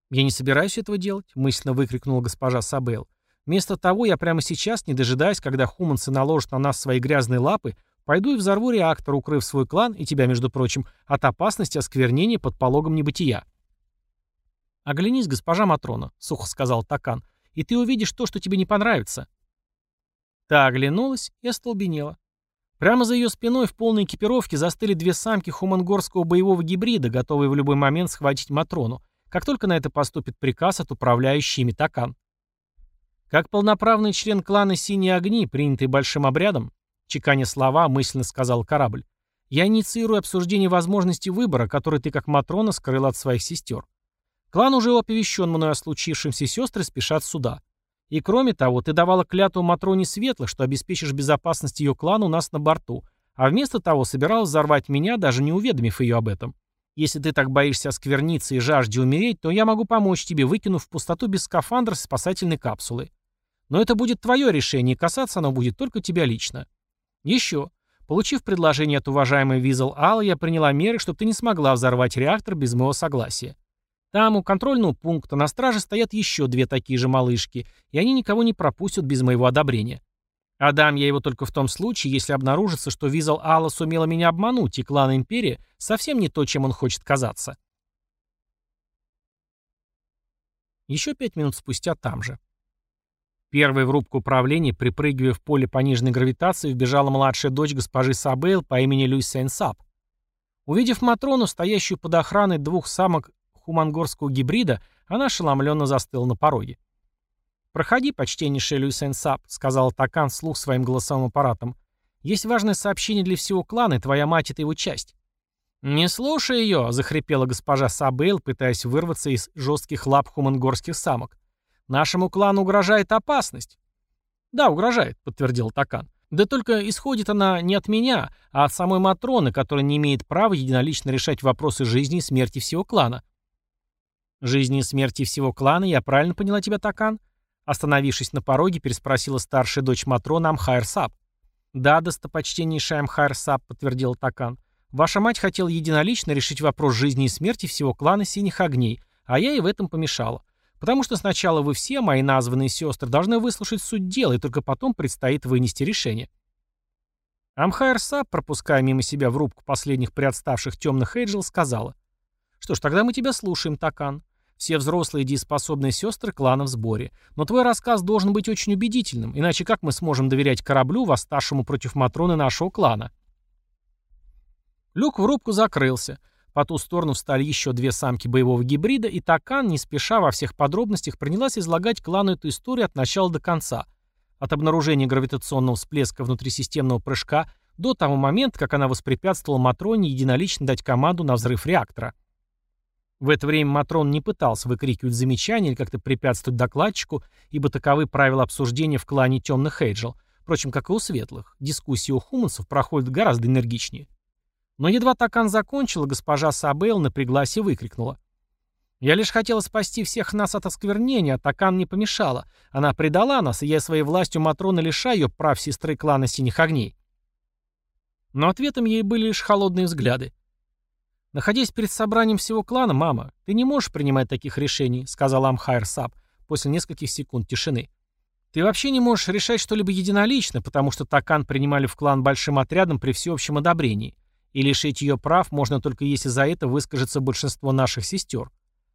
«Я не собираюсь этого делать», — мысленно выкрикнула госпожа Сабел. «Вместо того я прямо сейчас, не дожидаясь, когда хуманцы наложат на нас свои грязные лапы, Пойду и взорву реактор, укрыв свой клан и тебя, между прочим, от опасности осквернения под пологом небытия. «Оглянись, госпожа Матрона», — сухо сказал Такан, — «и ты увидишь то, что тебе не понравится». Та оглянулась и остолбенела. Прямо за ее спиной в полной экипировке застыли две самки хумангорского боевого гибрида, готовые в любой момент схватить Матрону, как только на это поступит приказ от управляющей ими Такан. Как полноправный член клана «Синие огни», принятый большим обрядом, Чеканя слова, мысленно сказал корабль. «Я инициирую обсуждение возможности выбора, который ты, как Матрона, скрыл от своих сестер. Клан уже оповещен мной о случившемся, сестры спешат сюда. И кроме того, ты давала клятву Матроне Светлых, что обеспечишь безопасность ее клана у нас на борту, а вместо того собиралась взорвать меня, даже не уведомив ее об этом. Если ты так боишься оскверниться и жажде умереть, то я могу помочь тебе, выкинув в пустоту без скафандра спасательной капсулы. Но это будет твое решение, касаться оно будет только тебя лично. Еще. Получив предложение от уважаемой Визел Аллы, я приняла меры, чтобы ты не смогла взорвать реактор без моего согласия. Там, у контрольного пункта, на страже стоят еще две такие же малышки, и они никого не пропустят без моего одобрения. Отдам я его только в том случае, если обнаружится, что Визел Алла сумела меня обмануть, и клан Империи совсем не то, чем он хочет казаться. Еще пять минут спустя там же. Первой в рубку управления, припрыгивая в поле пониженной гравитации, вбежала младшая дочь госпожи Сабейл по имени Люйсен Саб. Увидев Матрону, стоящую под охраной двух самок хумангорского гибрида, она ошеломленно застыла на пороге. «Проходи, почтеннейшая Люйсен Саб», — сказал Такан вслух своим голосовым аппаратом. «Есть важное сообщение для всего клана, и твоя мать — это его часть». «Не слушай ее», — захрипела госпожа Сабейл, пытаясь вырваться из жестких лап хумангорских самок. Нашему клану угрожает опасность. Да, угрожает, подтвердил Такан. Да только исходит она не от меня, а от самой Матроны, которая не имеет права единолично решать вопросы жизни и смерти всего клана. «Жизни и смерти всего клана, я правильно поняла тебя, Такан?» Остановившись на пороге, переспросила старшая дочь Матрона Амхайр Сап. «Да, достопочтеннейшая Амхайр Сап», — подтвердил Такан. «Ваша мать хотела единолично решить вопрос жизни и смерти всего клана Синих Огней, а я ей в этом помешала. Потому что сначала вы все, мои названные сестры, должны выслушать суть дела, и только потом предстоит вынести решение. Амхайр Саб, пропуская мимо себя в рубку последних приотставших темных Эйджел, сказала. «Что ж, тогда мы тебя слушаем, Такан. Все взрослые дееспособные сестры клана в сборе. Но твой рассказ должен быть очень убедительным, иначе как мы сможем доверять кораблю, восставшему против Матроны нашего клана?» Люк в рубку закрылся. По ту сторону встали еще две самки боевого гибрида, и Такан, не спеша во всех подробностях, принялась излагать клану эту историю от начала до конца. От обнаружения гравитационного всплеска внутрисистемного прыжка до того момента, как она воспрепятствовала Матроне единолично дать команду на взрыв реактора. В это время Матрон не пытался выкрикивать замечания или как-то препятствовать докладчику, ибо таковы правила обсуждения в клане темных Эйджел. Впрочем, как и у светлых, дискуссии у хуманцев проходят гораздо энергичнее. Но едва Такан закончила, госпожа Сабейл напряглась и выкрикнула. «Я лишь хотела спасти всех нас от осквернения, а Такан не помешала. Она предала нас, и я своей властью Матрона лишаю ее прав сестры клана Синих Огней». Но ответом ей были лишь холодные взгляды. «Находясь перед собранием всего клана, мама, ты не можешь принимать таких решений», — сказал Амхайр Саб после нескольких секунд тишины. «Ты вообще не можешь решать что-либо единолично, потому что Такан принимали в клан большим отрядом при всеобщем одобрении, и лишить ее прав можно только если за это выскажется большинство наших сестер.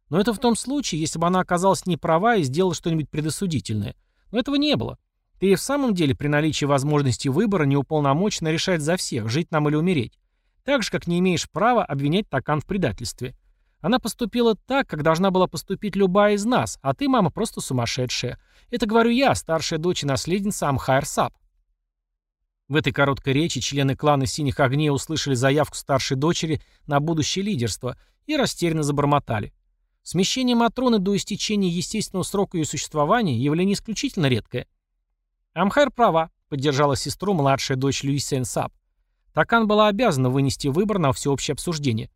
Но это в том случае, если бы она оказалась не права и сделала что-нибудь предосудительное. Но этого не было. Ты и в самом деле при наличии возможности выбора не уполномочена решать за всех, жить нам или умереть. Так же, как не имеешь права обвинять Такан в предательстве. Она поступила так, как должна была поступить любая из нас, а ты, мама, просто сумасшедшая. Это говорю я, старшая дочь и наследница Амхайр Сап. В этой короткой речи члены клана Синих Огней услышали заявку старшей дочери на будущее лидерство и растерянно забормотали. Смещение Матроны до истечения естественного срока ее существования – явление исключительно редкое. Амхайр права, поддержала сестру младшая дочь Люисен Сап. Такан была обязана вынести выбор на всеобщее обсуждение.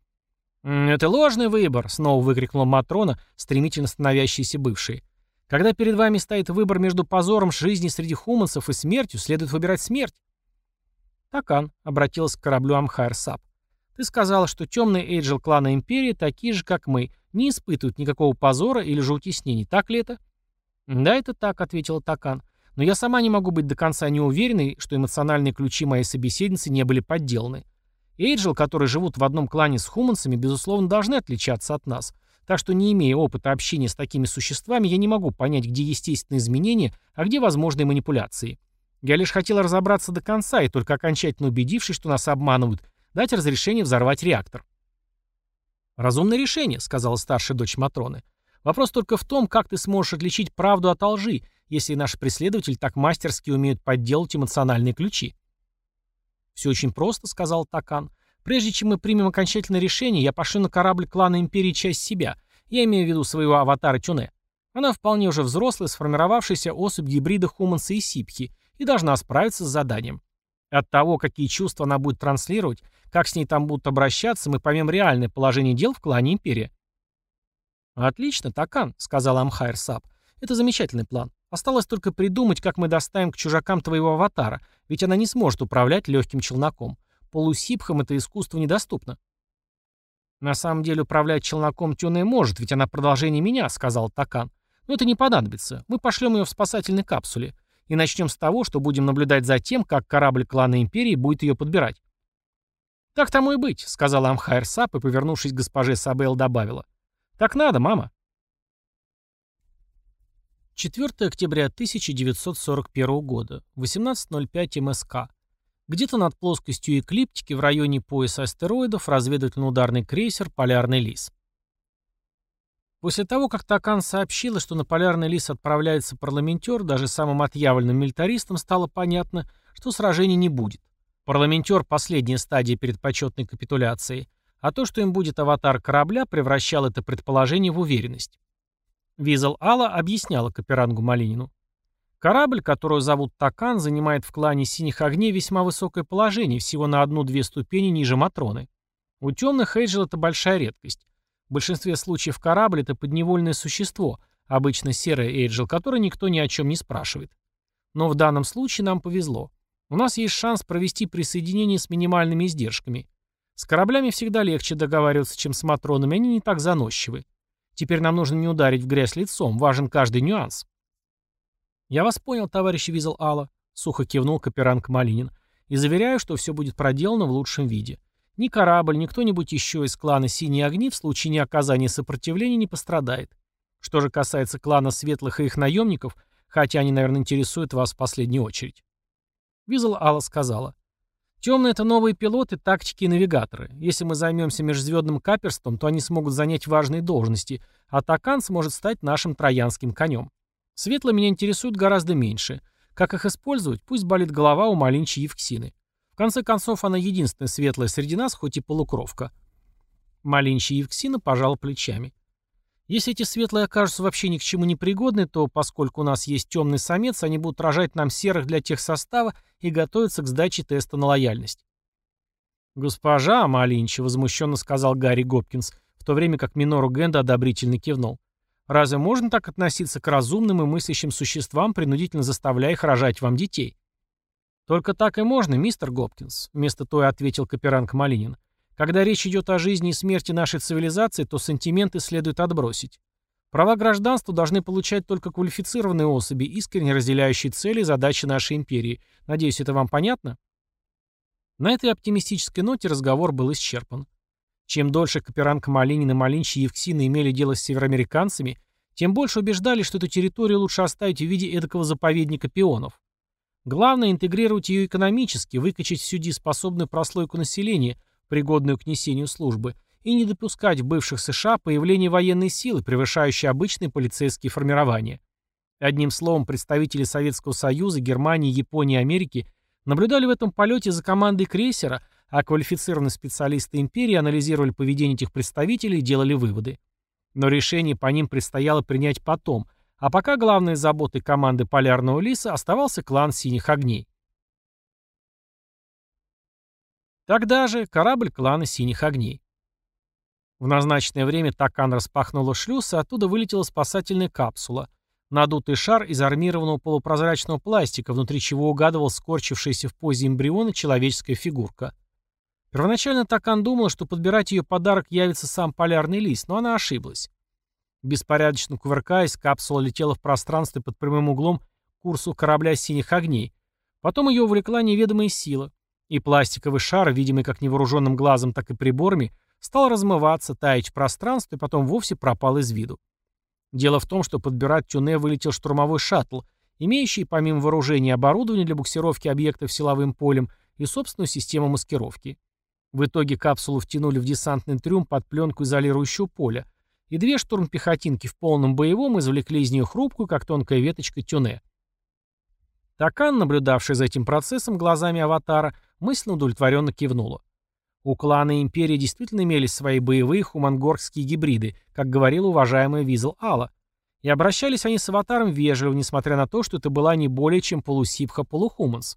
«Это ложный выбор», — снова выкрикнула Матрона, стремительно становящаяся бывшей. «Когда перед вами стоит выбор между позором жизни среди хуманцев и смертью, следует выбирать смерть». «Такан», — обратилась к кораблю Амхайр Сап. «Ты сказала, что темные эйджел клана Империи такие же, как мы, не испытывают никакого позора или же утеснений. Так ли это?» «Да, это так», — ответила Такан. «Но я сама не могу быть до конца не уверенной, что эмоциональные ключи моей собеседницы не были подделаны. Эйджел, которые живут в одном клане с хуманцами, безусловно, должны отличаться от нас. Так что, не имея опыта общения с такими существами, я не могу понять, где естественные изменения, а где возможные манипуляции. Я лишь хотел разобраться до конца и только окончательно убедившись, что нас обманывают, дать разрешение взорвать реактор. «Разумное решение», — сказала старшая дочь Матроны. «Вопрос только в том, как ты сможешь отличить правду от лжи, если наши преследователи так мастерски умеют подделать эмоциональные ключи». «Все очень просто», — сказал Такан. «Прежде чем мы примем окончательное решение, я пошлю на корабль клана Империи часть себя. Я имею в виду своего аватара Тюне. Она вполне уже взрослая, сформировавшаяся особь гибрида Хуманса и Сипхи, и должна справиться с заданием. От того, какие чувства она будет транслировать, как с ней там будут обращаться, мы поймем реальное положение дел в клане Империи. «Отлично, Такан», — сказал Амхайр Сап. «Это замечательный план. Осталось только придумать, как мы доставим к чужакам твоего аватара, ведь она не сможет управлять легким челноком. Полусипхам это искусство недоступно». «На самом деле управлять челноком Тюне может, ведь она продолжение меня», — сказал Такан. «Но это не понадобится. Мы пошлем ее в спасательной капсуле. И начнем с того, что будем наблюдать за тем, как корабль клана Империи будет ее подбирать. «Так тому и быть», — сказала Амхайр Сап и, повернувшись к госпоже Сабел, добавила. «Так надо, мама». 4 октября 1941 года, 18.05 МСК. Где-то над плоскостью эклиптики в районе пояса астероидов разведывательно-ударный крейсер «Полярный лис». После того, как Такан сообщила, что на полярный лис отправляется парламентер, даже самым отъявленным милитаристам стало понятно, что сражений не будет. Парламентер – последняя стадия перед почетной капитуляцией, а то, что им будет аватар корабля, превращал это предположение в уверенность. Визел Алла объясняла Каперангу Малинину. Корабль, которого зовут Такан, занимает в клане Синих Огней весьма высокое положение, всего на одну-две ступени ниже Матроны. У темных Эйджел это большая редкость. В большинстве случаев корабль — это подневольное существо, обычно серое Эйджел, которое никто ни о чем не спрашивает. Но в данном случае нам повезло. У нас есть шанс провести присоединение с минимальными издержками. С кораблями всегда легче договариваться, чем с матронами, они не так заносчивы. Теперь нам нужно не ударить в грязь лицом, важен каждый нюанс. «Я вас понял, товарищ Визел Алла», — сухо кивнул Каперанг Малинин, «и заверяю, что все будет проделано в лучшем виде. Ни корабль, ни кто-нибудь еще из клана «Синие огни» в случае неоказания сопротивления не пострадает. Что же касается клана Светлых и их наемников, хотя они, наверное, интересуют вас в последнюю очередь. Визел Алла сказала. Темные — это новые пилоты, тактики и навигаторы. Если мы займемся межзвездным каперством, то они смогут занять важные должности, а Такан сможет стать нашим троянским конем. Светлые меня интересуют гораздо меньше. Как их использовать, пусть болит голова у Малинчи Евксины конце концов, она единственная светлая среди нас, хоть и полукровка. Малинча Евксина пожала плечами. Если эти светлые окажутся вообще ни к чему не пригодны, то, поскольку у нас есть темный самец, они будут рожать нам серых для тех состава и готовиться к сдаче теста на лояльность. «Госпожа Малинча», — возмущенно сказал Гарри Гопкинс, в то время как Минору Генда одобрительно кивнул. «Разве можно так относиться к разумным и мыслящим существам, принудительно заставляя их рожать вам детей?» «Только так и можно, мистер Гопкинс», — вместо той ответил Каперанг Малинин. Когда речь идет о жизни и смерти нашей цивилизации, то сантименты следует отбросить. Права гражданства должны получать только квалифицированные особи, искренне разделяющие цели и задачи нашей империи. Надеюсь, это вам понятно? На этой оптимистической ноте разговор был исчерпан. Чем дольше Каперанг Малинин и Малинчи Евксина имели дело с североамериканцами, тем больше убеждали, что эту территорию лучше оставить в виде эдакого заповедника пионов. Главное – интегрировать ее экономически, выкачать всю дееспособную прослойку населения, пригодную к несению службы, и не допускать в бывших США появления военной силы, превышающей обычные полицейские формирования. Одним словом, представители Советского Союза, Германии, Японии и Америки наблюдали в этом полете за командой крейсера, а квалифицированные специалисты империи анализировали поведение этих представителей и делали выводы. Но решение по ним предстояло принять потом, а пока главной заботой команды Полярного Лиса оставался клан Синих Огней. Тогда же корабль клана Синих Огней. В назначенное время Такан распахнула шлюз, и оттуда вылетела спасательная капсула. Надутый шар из армированного полупрозрачного пластика, внутри чего угадывал скорчившаяся в позе эмбриона человеческая фигурка. Первоначально Такан думала, что подбирать ее подарок явится сам полярный лист, но она ошиблась. Беспорядочно кувыркаясь, капсула летела в пространстве под прямым углом к курсу корабля синих огней. Потом ее увлекла неведомая сила. И пластиковый шар, видимый как невооруженным глазом, так и приборами, стал размываться, таять в пространстве, и потом вовсе пропал из виду. Дело в том, что подбирать Тюне вылетел штурмовой шаттл, имеющий помимо вооружения оборудование для буксировки объектов силовым полем и собственную систему маскировки. В итоге капсулу втянули в десантный трюм под пленку изолирующего поля, и две штурмпехотинки в полном боевом извлекли из нее хрупкую, как тонкая веточка, Тюне. Такан, наблюдавший за этим процессом глазами аватара, мысленно удовлетворенно кивнула. У клана Империи действительно имелись свои боевые хумангоргские гибриды, как говорила уважаемая Визел Алла. И обращались они с аватаром вежливо, несмотря на то, что это была не более чем полусипха-полухуманс.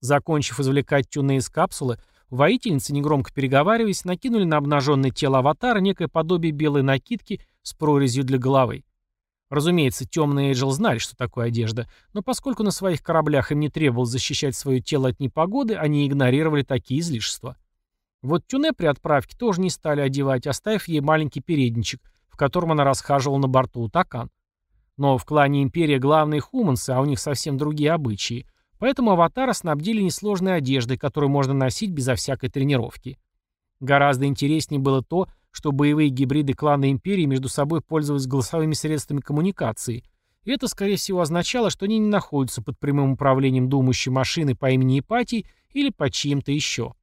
Закончив извлекать тюны из капсулы, воительницы, негромко переговариваясь, накинули на обнаженное тело аватара некое подобие белой накидки с прорезью для головы. Разумеется, темные Эйджел знали, что такое одежда, но поскольку на своих кораблях им не требовалось защищать свое тело от непогоды, они игнорировали такие излишества. Вот Тюне при отправке тоже не стали одевать, оставив ей маленький передничек, в котором она расхаживала на борту у Такан. Но в клане Империя главные хумансы, а у них совсем другие обычаи, поэтому аватара снабдили несложной одеждой, которую можно носить безо всякой тренировки. Гораздо интереснее было то, что боевые гибриды клана Империи между собой пользовались голосовыми средствами коммуникации, и это, скорее всего, означало, что они не находятся под прямым управлением думающей машины по имени Ипатий или под чьим-то еще.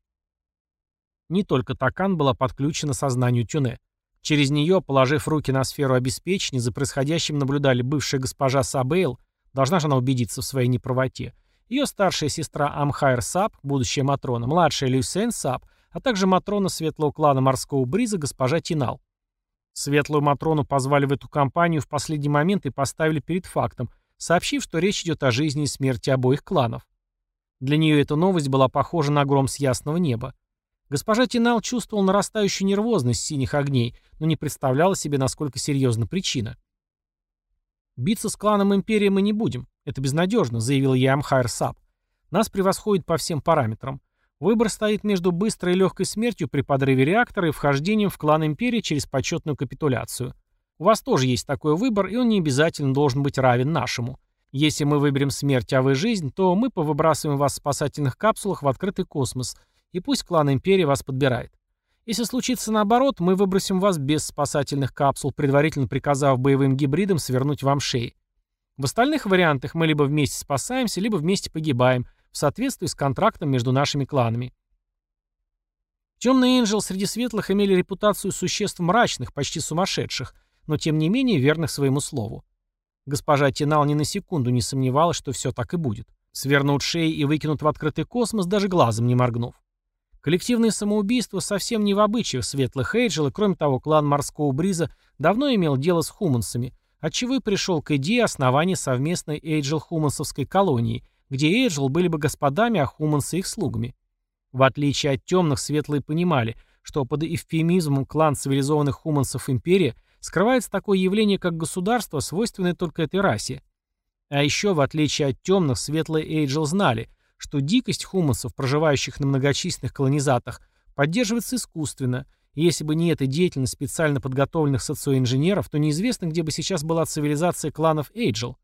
Не только Такан была подключена сознанию Тюне. Через нее, положив руки на сферу обеспечения, за происходящим наблюдали бывшая госпожа Сабейл, должна же она убедиться в своей неправоте, ее старшая сестра Амхайр Саб, будущая Матрона, младшая Люсен Саб, а также Матрона светлого клана морского бриза госпожа Тинал. Светлую Матрону позвали в эту компанию в последний момент и поставили перед фактом, сообщив, что речь идет о жизни и смерти обоих кланов. Для нее эта новость была похожа на гром с ясного неба. Госпожа Тинал чувствовала нарастающую нервозность синих огней, но не представляла себе, насколько серьезна причина. «Биться с кланом Империи мы не будем. Это безнадежно», — заявил я Амхайр. «Нас превосходит по всем параметрам. Выбор стоит между быстрой и легкой смертью при подрыве реактора и вхождением в клан Империи через почетную капитуляцию. У вас тоже есть такой выбор, и он не обязательно должен быть равен нашему. Если мы выберем смерть, а вы жизнь, то мы повыбрасываем вас в спасательных капсулах в открытый космос, и пусть клан Империи вас подбирает. Если случится наоборот, мы выбросим вас без спасательных капсул, предварительно приказав боевым гибридам свернуть вам шеи. В остальных вариантах мы либо вместе спасаемся, либо вместе погибаем – в соответствии с контрактом между нашими кланами. Темные Энджел среди светлых имели репутацию существ мрачных, почти сумасшедших, но тем не менее верных своему слову. Госпожа Тинал ни на секунду не сомневалась, что все так и будет. Свернут шеи и выкинут в открытый космос, даже глазом не моргнув. Коллективное самоубийство совсем не в обычаях светлых Эйджел, и кроме того, клан Морского Бриза давно имел дело с хумансами, отчего и пришел к идее основания совместной Эйджел-хумансовской колонии, где Эйджел были бы господами, а хумансы их слугами. В отличие от темных, светлые понимали, что под эвфемизмом клан цивилизованных хумансов империи скрывается такое явление, как государство, свойственное только этой расе. А еще, в отличие от темных, светлые Эйджел знали – что дикость хумусов, проживающих на многочисленных колонизатах, поддерживается искусственно, если бы не эта деятельность специально подготовленных социоинженеров, то неизвестно, где бы сейчас была цивилизация кланов Эйджел.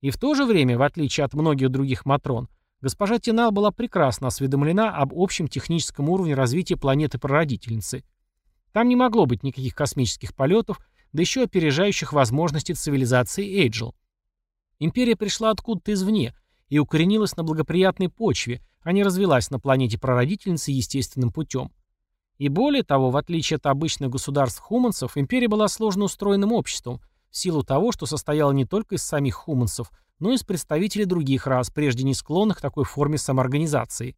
И в то же время, в отличие от многих других Матрон, госпожа Тинал была прекрасно осведомлена об общем техническом уровне развития планеты-прародительницы. Там не могло быть никаких космических полетов, да еще опережающих возможности цивилизации Эйджел. Империя пришла откуда-то извне – и укоренилась на благоприятной почве, а не развелась на планете прародительницы естественным путем. И более того, в отличие от обычных государств хуманцев, империя была сложно устроенным обществом, в силу того, что состояла не только из самих хуманцев, но и из представителей других рас, прежде не склонных к такой форме самоорганизации.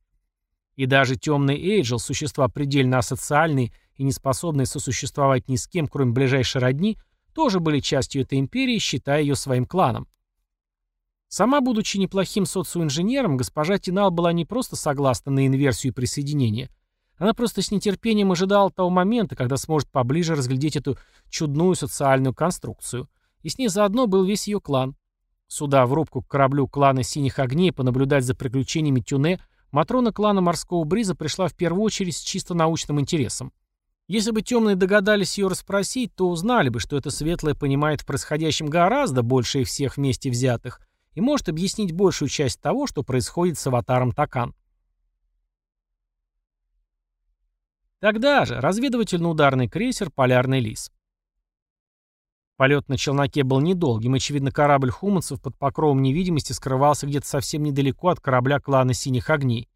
И даже темные Эйджел, существа предельно асоциальные и не способные сосуществовать ни с кем, кроме ближайшей родни, тоже были частью этой империи, считая ее своим кланом. Сама, будучи неплохим социоинженером, госпожа Тинал была не просто согласна на инверсию и присоединение. Она просто с нетерпением ожидала того момента, когда сможет поближе разглядеть эту чудную социальную конструкцию. И с ней заодно был весь ее клан. Сюда, в рубку к кораблю клана «Синих огней» понаблюдать за приключениями Тюне, Матрона клана «Морского бриза» пришла в первую очередь с чисто научным интересом. Если бы темные догадались ее расспросить, то узнали бы, что эта светлая понимает в происходящем гораздо больше их всех вместе взятых, и может объяснить большую часть того, что происходит с аватаром Такан. Тогда же разведывательно-ударный крейсер «Полярный лис». Полет на челноке был недолгим, очевидно, корабль хуманцев под покровом невидимости скрывался где-то совсем недалеко от корабля клана «Синих огней».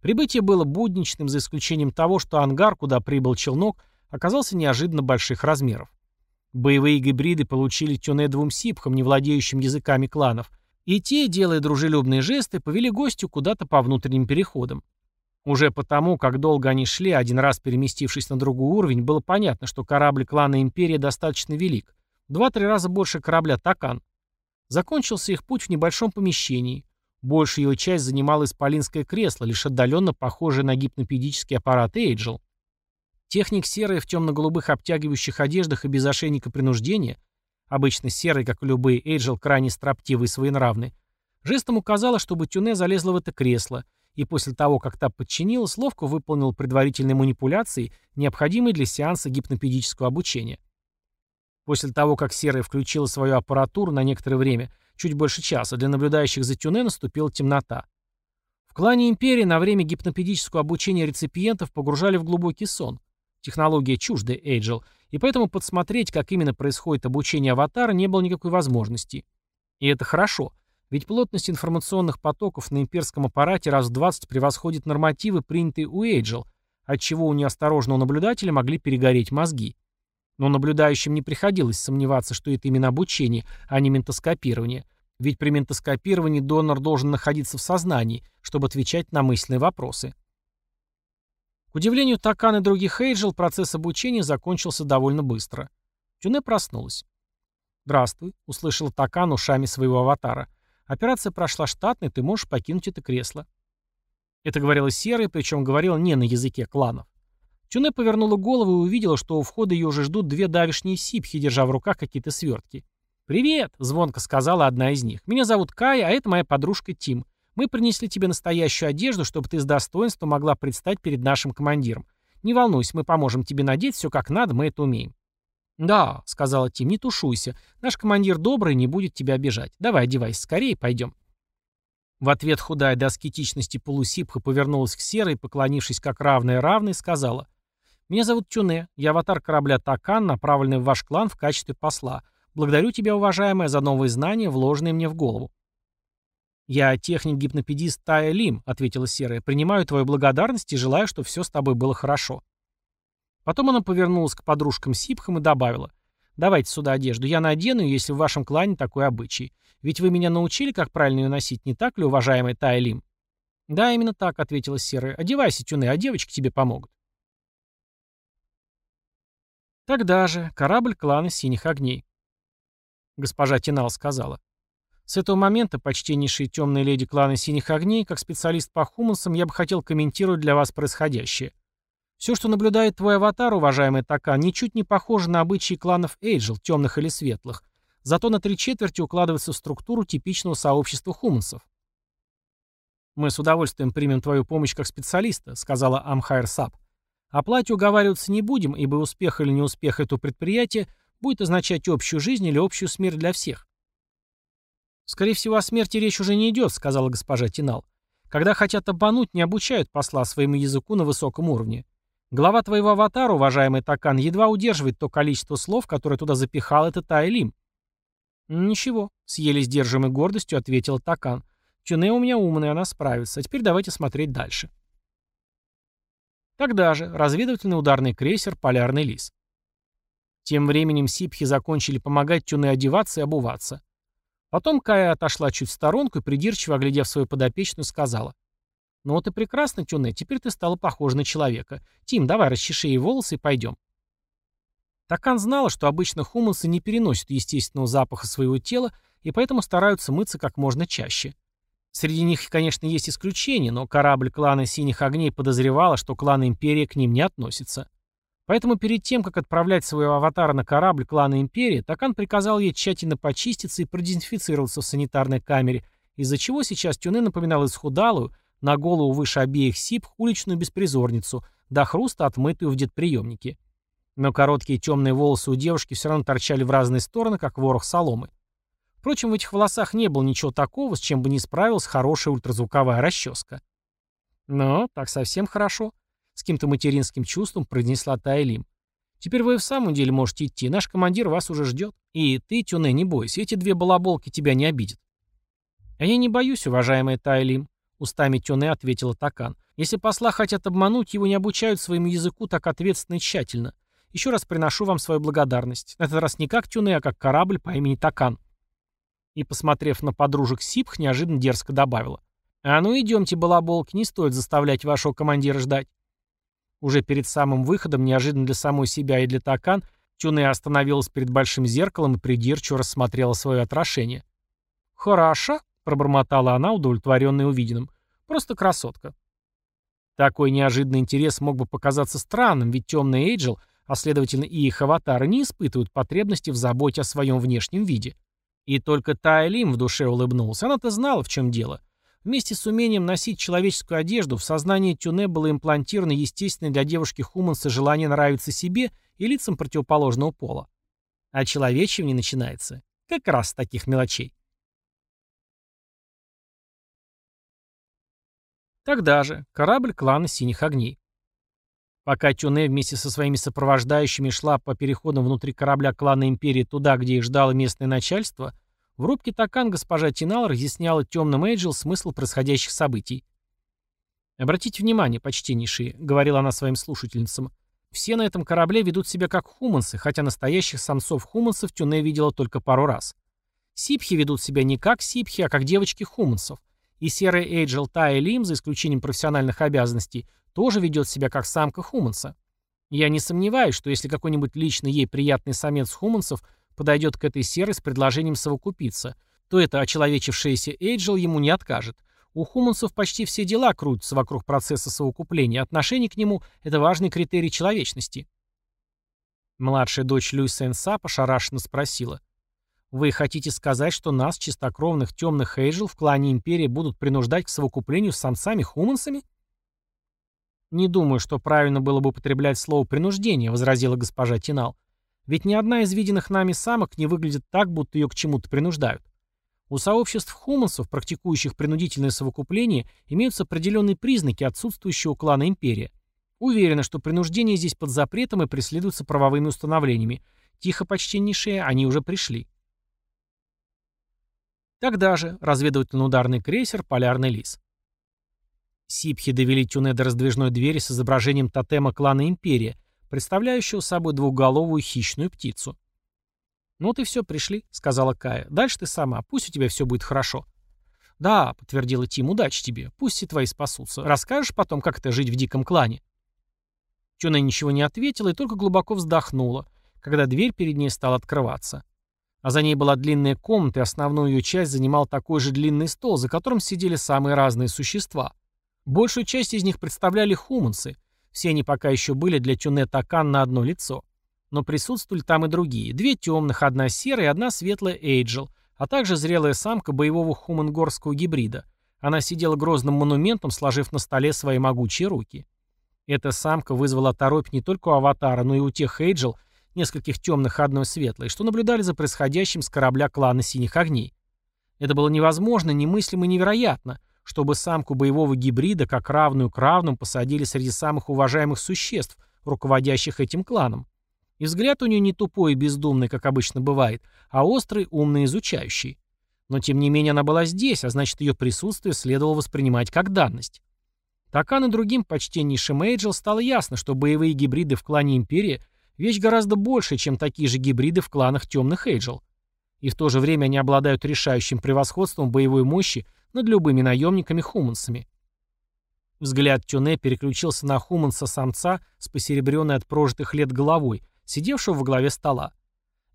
Прибытие было будничным, за исключением того, что ангар, куда прибыл челнок, оказался неожиданно больших размеров. Боевые гибриды получили тюне двум сипхам, не владеющим языками кланов, и те, делая дружелюбные жесты, повели гостю куда-то по внутренним переходам. Уже потому, как долго они шли, один раз переместившись на другой уровень, было понятно, что корабль клана Империя достаточно велик. Два-три раза больше корабля Такан. Закончился их путь в небольшом помещении. Большую его часть занимало исполинское кресло, лишь отдаленно похожее на гипнопедический аппарат Эйджел. Техник серый в темно-голубых обтягивающих одеждах и без ошейника принуждения, обычно серый, как и любые Эйджел, крайне строптивый и своенравный, жестом указала, чтобы Тюне залезла в это кресло, и после того, как та подчинилась, ловко выполнил предварительные манипуляции, необходимые для сеанса гипнопедического обучения. После того, как Серая включила свою аппаратуру на некоторое время, чуть больше часа, для наблюдающих за Тюне наступила темнота. В клане Империи на время гипнопедического обучения реципиентов погружали в глубокий сон. Технология чуждая Эйджел, и поэтому подсмотреть, как именно происходит обучение аватара, не было никакой возможности. И это хорошо, ведь плотность информационных потоков на имперском аппарате раз в 20 превосходит нормативы, принятые у Эйджел, отчего у неосторожного наблюдателя могли перегореть мозги. Но наблюдающим не приходилось сомневаться, что это именно обучение, а не ментоскопирование. Ведь при ментоскопировании донор должен находиться в сознании, чтобы отвечать на мысленные вопросы. К удивлению Такан и других Эйджел, процесс обучения закончился довольно быстро. Тюне проснулась. «Здравствуй», — услышала Такан ушами своего аватара. «Операция прошла штатной, ты можешь покинуть это кресло». Это говорила Серая, причем говорила не на языке кланов. Тюне повернула голову и увидела, что у входа ее уже ждут две давишние сипхи, держа в руках какие-то свертки. «Привет», — звонко сказала одна из них. «Меня зовут Кая, а это моя подружка Тим. Мы принесли тебе настоящую одежду, чтобы ты с достоинством могла предстать перед нашим командиром. Не волнуйся, мы поможем тебе надеть все как надо, мы это умеем». «Да», — сказала Тим, — «не тушуйся. Наш командир добрый, не будет тебя обижать. Давай одевайся, скорее пойдем». В ответ худая до аскетичности полусипха повернулась к Серой, поклонившись как равная равной, сказала «Меня зовут Тюне, я аватар корабля Такан, направленный в ваш клан в качестве посла. Благодарю тебя, уважаемая, за новые знания, вложенные мне в голову». «Я техник-гипнопедист Тая Лим», — ответила Серая. «Принимаю твою благодарность и желаю, чтобы все с тобой было хорошо». Потом она повернулась к подружкам Сипхам и добавила. «Давайте сюда одежду. Я надену ее, если в вашем клане такой обычай. Ведь вы меня научили, как правильно ее носить, не так ли, уважаемый Тая Лим?» «Да, именно так», — ответила Серая. «Одевайся, Тюне, а девочки тебе помогут». Тогда же корабль клана Синих Огней. Госпожа Тинал сказала. С этого момента, почтеннейшие темные леди клана Синих Огней, как специалист по хумансам, я бы хотел комментировать для вас происходящее. Все, что наблюдает твой аватар, уважаемый Такан, ничуть не похоже на обычаи кланов Эйджел, темных или светлых. Зато на три четверти укладывается в структуру типичного сообщества хумансов. «Мы с удовольствием примем твою помощь как специалиста», — сказала Амхайр Сап. «О плате уговариваться не будем, ибо успех или неуспех этого предприятия будет означать общую жизнь или общую смерть для всех. «Скорее всего, о смерти речь уже не идет», — сказала госпожа Тинал. «Когда хотят обмануть, не обучают посла своему языку на высоком уровне. Глава твоего аватара, уважаемый Такан, едва удерживает то количество слов, которое туда запихал этот Айлим». «Ничего», — с еле сдерживаемой гордостью ответила Такан. «Чуне у меня умная, она справится. А теперь давайте смотреть дальше». Тогда же разведывательный ударный крейсер «Полярный лис». Тем временем сипхи закончили помогать Тюне одеваться и обуваться. Потом Кая отошла чуть в сторонку и, придирчиво оглядев свою подопечную, сказала. «Ну вот и прекрасно, Тюне, теперь ты стала похожа на человека. Тим, давай расчеши ей волосы и пойдем». Такан знала, что обычно хумансы не переносят естественного запаха своего тела и поэтому стараются мыться как можно чаще. Среди них, конечно, есть исключения, но корабль клана Синих Огней подозревала, что клан Империи к ним не относится. Поэтому перед тем, как отправлять своего аватара на корабль клана Империи, Такан приказал ей тщательно почиститься и продезинфицироваться в санитарной камере, из-за чего сейчас Тюне напоминал исхудалую, на голову выше обеих сипх, уличную беспризорницу, до хруста отмытую в детприемнике. Но короткие темные волосы у девушки все равно торчали в разные стороны, как ворох соломы. Впрочем, в этих волосах не было ничего такого, с чем бы не справилась хорошая ультразвуковая расческа. Но так совсем хорошо. С каким-то материнским чувством произнесла Тайлим. «Теперь вы в самом деле можете идти. Наш командир вас уже ждет. И ты, Тюне, не бойся. Эти две балаболки тебя не обидят». «А я не боюсь, уважаемая Тайлим», — устами Тюне ответила Такан. «Если посла хотят обмануть, его не обучают своему языку так ответственно и тщательно. Еще раз приношу вам свою благодарность. На этот раз не как Тюне, а как корабль по имени Такан». И, посмотрев на подружек Сипх, неожиданно дерзко добавила. «А ну идемте, балаболки, не стоит заставлять вашего командира ждать». Уже перед самым выходом, неожиданно для самой себя и для Такан, Тюне остановилась перед большим зеркалом и придирчиво рассмотрела свое отражение. «Хороша», — пробормотала она, удовлетворенная увиденным. «Просто красотка». Такой неожиданный интерес мог бы показаться странным, ведь темный Эйджел, а следовательно и их аватары, не испытывают потребности в заботе о своем внешнем виде. И только Тайлим в душе улыбнулся. Она-то знала, в чем дело — Вместе с умением носить человеческую одежду в сознании Тюне было имплантировано естественное для девушки Хуманса желание нравиться себе и лицам противоположного пола. А человечьем не начинается. Как раз с таких мелочей. Тогда же корабль клана Синих Огней. Пока Тюне вместе со своими сопровождающими шла по переходам внутри корабля клана Империи туда, где их ждало местное начальство, в рубке Такан госпожа Тинал разъясняла темным Эйджел смысл происходящих событий. «Обратите внимание, почтеннейшие», — говорила она своим слушательницам, «все на этом корабле ведут себя как хумансы, хотя настоящих самцов-хумансов Тюне видела только пару раз. Сипхи ведут себя не как сипхи, а как девочки хумансов. И серая Эйджел Тая Лим, за исключением профессиональных обязанностей, тоже ведет себя как самка хуманса. Я не сомневаюсь, что если какой-нибудь лично ей приятный самец хумансов подойдет к этой серой с предложением совокупиться, то это очеловечившаяся Эйджел ему не откажет. У хуманцев почти все дела крутятся вокруг процесса совокупления, отношение к нему – это важный критерий человечности. Младшая дочь Люйсен Сап ошарашенно спросила. «Вы хотите сказать, что нас, чистокровных темных Эйджел, в клане Империи будут принуждать к совокуплению с самцами-хуманцами?» «Не думаю, что правильно было бы употреблять слово «принуждение», — возразила госпожа Тинал. Ведь ни одна из виденных нами самок не выглядит так, будто ее к чему-то принуждают. У сообществ хумансов, практикующих принудительное совокупление, имеются определенные признаки отсутствующего клана империя. Уверена, что принуждение здесь под запретом и преследуется правовыми установлениями. Тихо, почтеннейшие, они уже пришли. Тогда же разведывательно-ударный крейсер «Полярный лис». Сипхи довели Тюне до раздвижной двери с изображением тотема клана Империя, представляющего собой двухголовую хищную птицу. «Ну и все, пришли», — сказала Кая. «Дальше ты сама. Пусть у тебя все будет хорошо». «Да», — подтвердила Тим, — «удачи тебе. Пусть все твои спасутся. Расскажешь потом, как это жить в диком клане?» Тюне ничего не ответила и только глубоко вздохнула, когда дверь перед ней стала открываться. А за ней была длинная комната, и основную ее часть занимал такой же длинный стол, за которым сидели самые разные существа. Большую часть из них представляли хуманцы. Все они пока еще были для Тюне Такан на одно лицо. Но присутствовали там и другие. Две темных, одна серая одна светлая Эйджел, а также зрелая самка боевого хумангорского гибрида. Она сидела грозным монументом, сложив на столе свои могучие руки. Эта самка вызвала торопь не только у аватара, но и у тех Эйджел, нескольких темных и одной светлой, что наблюдали за происходящим с корабля клана Синих Огней. Это было невозможно, немыслимо и невероятно, чтобы самку боевого гибрида как равную к равным посадили среди самых уважаемых существ, руководящих этим кланом. И взгляд у нее не тупой и бездумный, как обычно бывает, а острый, умный изучающий. Но тем не менее она была здесь, а значит ее присутствие следовало воспринимать как данность. Такан и другим почтеннейшим Эйджел стало ясно, что боевые гибриды в клане Империи Вещь гораздо больше, чем такие же гибриды в кланах темных Эйджел. И в то же время они обладают решающим превосходством боевой мощи над любыми наемниками-хумансами. Взгляд Тюне переключился на хуманса-самца с посеребренной от прожитых лет головой, сидевшего во главе стола.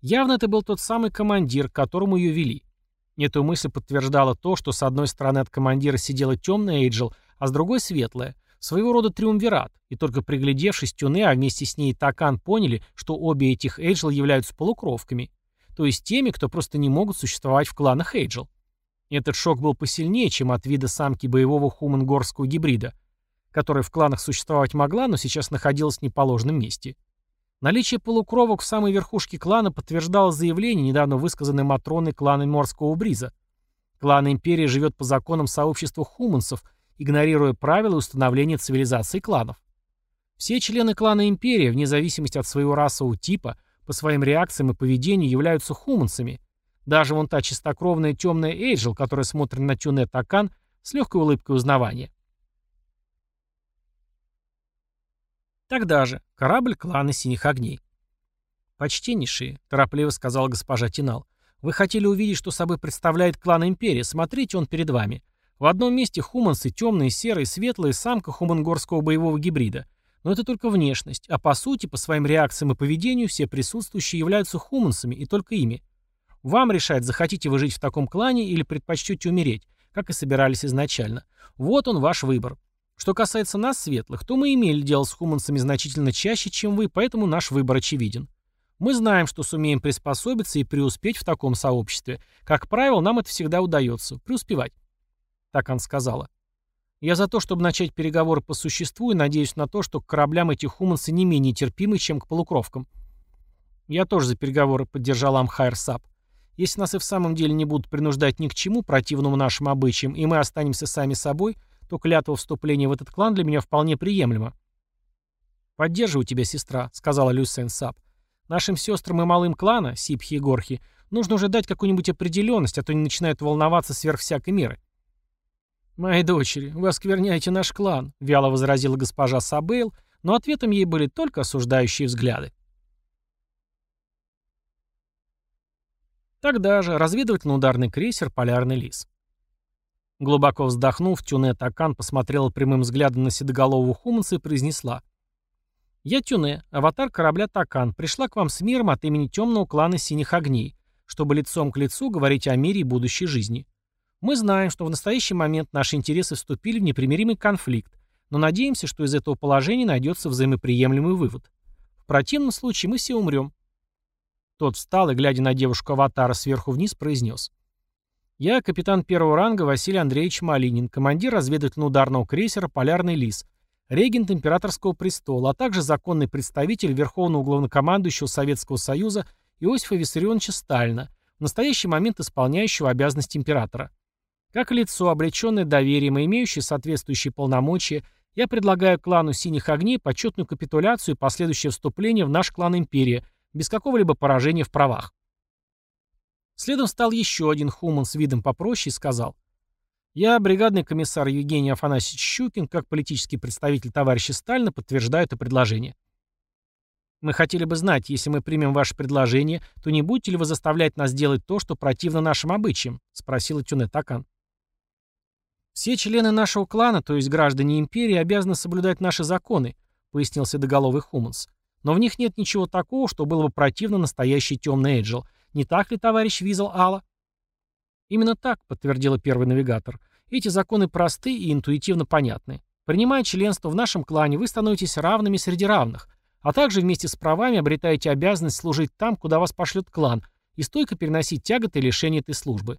Явно это был тот самый командир, к которому ее вели. Эту мысль подтверждала то, что с одной стороны от командира сидела темная Эйджел, а с другой светлая, Своего рода триумвират, и только приглядевшись, Тюне, а вместе с ней Такан поняли, что обе этих Эйджел являются полукровками, то есть теми, кто просто не могут существовать в кланах Эйджел. Этот шок был посильнее, чем от вида самки боевого хумангорского гибрида, которая в кланах существовать могла, но сейчас находилась в неположенном месте. Наличие полукровок в самой верхушке клана подтверждало заявление, недавно высказанное Матроной клана Морского Бриза. Клан Империи живет по законам сообщества хуманцев – игнорируя правила установления цивилизации кланов. Все члены клана Империи, вне зависимости от своего расового типа, по своим реакциям и поведению являются хуманцами. Даже вон та чистокровная темная Эйджел, которая смотрит на Тюне Такан с легкой улыбкой узнавания. Тогда же корабль клана Синих Огней. «Почтеннейшие», — торопливо сказала госпожа Тинал, — «вы хотели увидеть, что собой представляет клан Империи. Смотрите, он перед вами. В одном месте хуманцы темные, серые, светлые, самка хумангорского боевого гибрида. Но это только внешность, а по сути, по своим реакциям и поведению, все присутствующие являются хумансами и только ими. Вам решать, захотите вы жить в таком клане или предпочтете умереть, как и собирались изначально. Вот он ваш выбор. Что касается нас, светлых, то мы имели дело с хумансами значительно чаще, чем вы, поэтому наш выбор очевиден. Мы знаем, что сумеем приспособиться и преуспеть в таком сообществе. Как правило, нам это всегда удается. Преуспевать. Так он сказала. Я за то, чтобы начать переговоры по существу и надеюсь на то, что к кораблям эти хуманцы не менее терпимы, чем к полукровкам. Я тоже за переговоры поддержал Амхайр Сап. Если нас и в самом деле не будут принуждать ни к чему, противному нашим обычаям, и мы останемся сами собой, то клятва вступления в этот клан для меня вполне приемлема. «Поддерживаю тебя, сестра», — сказала Люсен Сап. «Нашим сестрам и малым клана, Сипхи и Горхи, нужно уже дать какую-нибудь определенность, а то они начинают волноваться сверх всякой меры». «Мои дочери, вы оскверняете наш клан», — вяло возразила госпожа Сабейл, но ответом ей были только осуждающие взгляды. Тогда же разведывательно-ударный крейсер «Полярный лис». Глубоко вздохнув, Тюне Такан посмотрела прямым взглядом на седоголового хуманца и произнесла. «Я Тюне, аватар корабля Такан, пришла к вам с миром от имени темного клана Синих Огней, чтобы лицом к лицу говорить о мире и будущей жизни. Мы знаем, что в настоящий момент наши интересы вступили в непримиримый конфликт, но надеемся, что из этого положения найдется взаимоприемлемый вывод. В противном случае мы все умрем. Тот встал и, глядя на девушку-аватара сверху вниз, произнес. «Я капитан первого ранга Василий Андреевич Малинин, командир разведывательно-ударного крейсера «Полярный лис», регент императорского престола, а также законный представитель Верховного главнокомандующего Советского Союза Иосифа Виссарионовича Сталина, в настоящий момент исполняющего обязанности императора. Как лицо, облеченное доверием и имеющее соответствующие полномочия, я предлагаю клану «Синих огней» почетную капитуляцию и последующее вступление в наш клан Империя, без какого-либо поражения в правах. Следом стал еще один хуман с видом попроще и сказал. Я, бригадный комиссар Евгений Афанасьевич Щукин, как политический представитель товарища Сталина, подтверждаю это предложение. Мы хотели бы знать, если мы примем ваше предложение, то не будете ли вы заставлять нас делать то, что противно нашим обычаям? Спросила Тюне Такан. «Все члены нашего клана, то есть граждане Империи, обязаны соблюдать наши законы», пояснил седоголовый Хуманс. «Но в них нет ничего такого, что было бы противно настоящий темный Эйджел. Не так ли, товарищ Визел Алла?» «Именно так», — подтвердила первый навигатор. «Эти законы просты и интуитивно понятны. Принимая членство в нашем клане, вы становитесь равными среди равных, а также вместе с правами обретаете обязанность служить там, куда вас пошлет клан, и стойко переносить тяготы и лишения этой службы.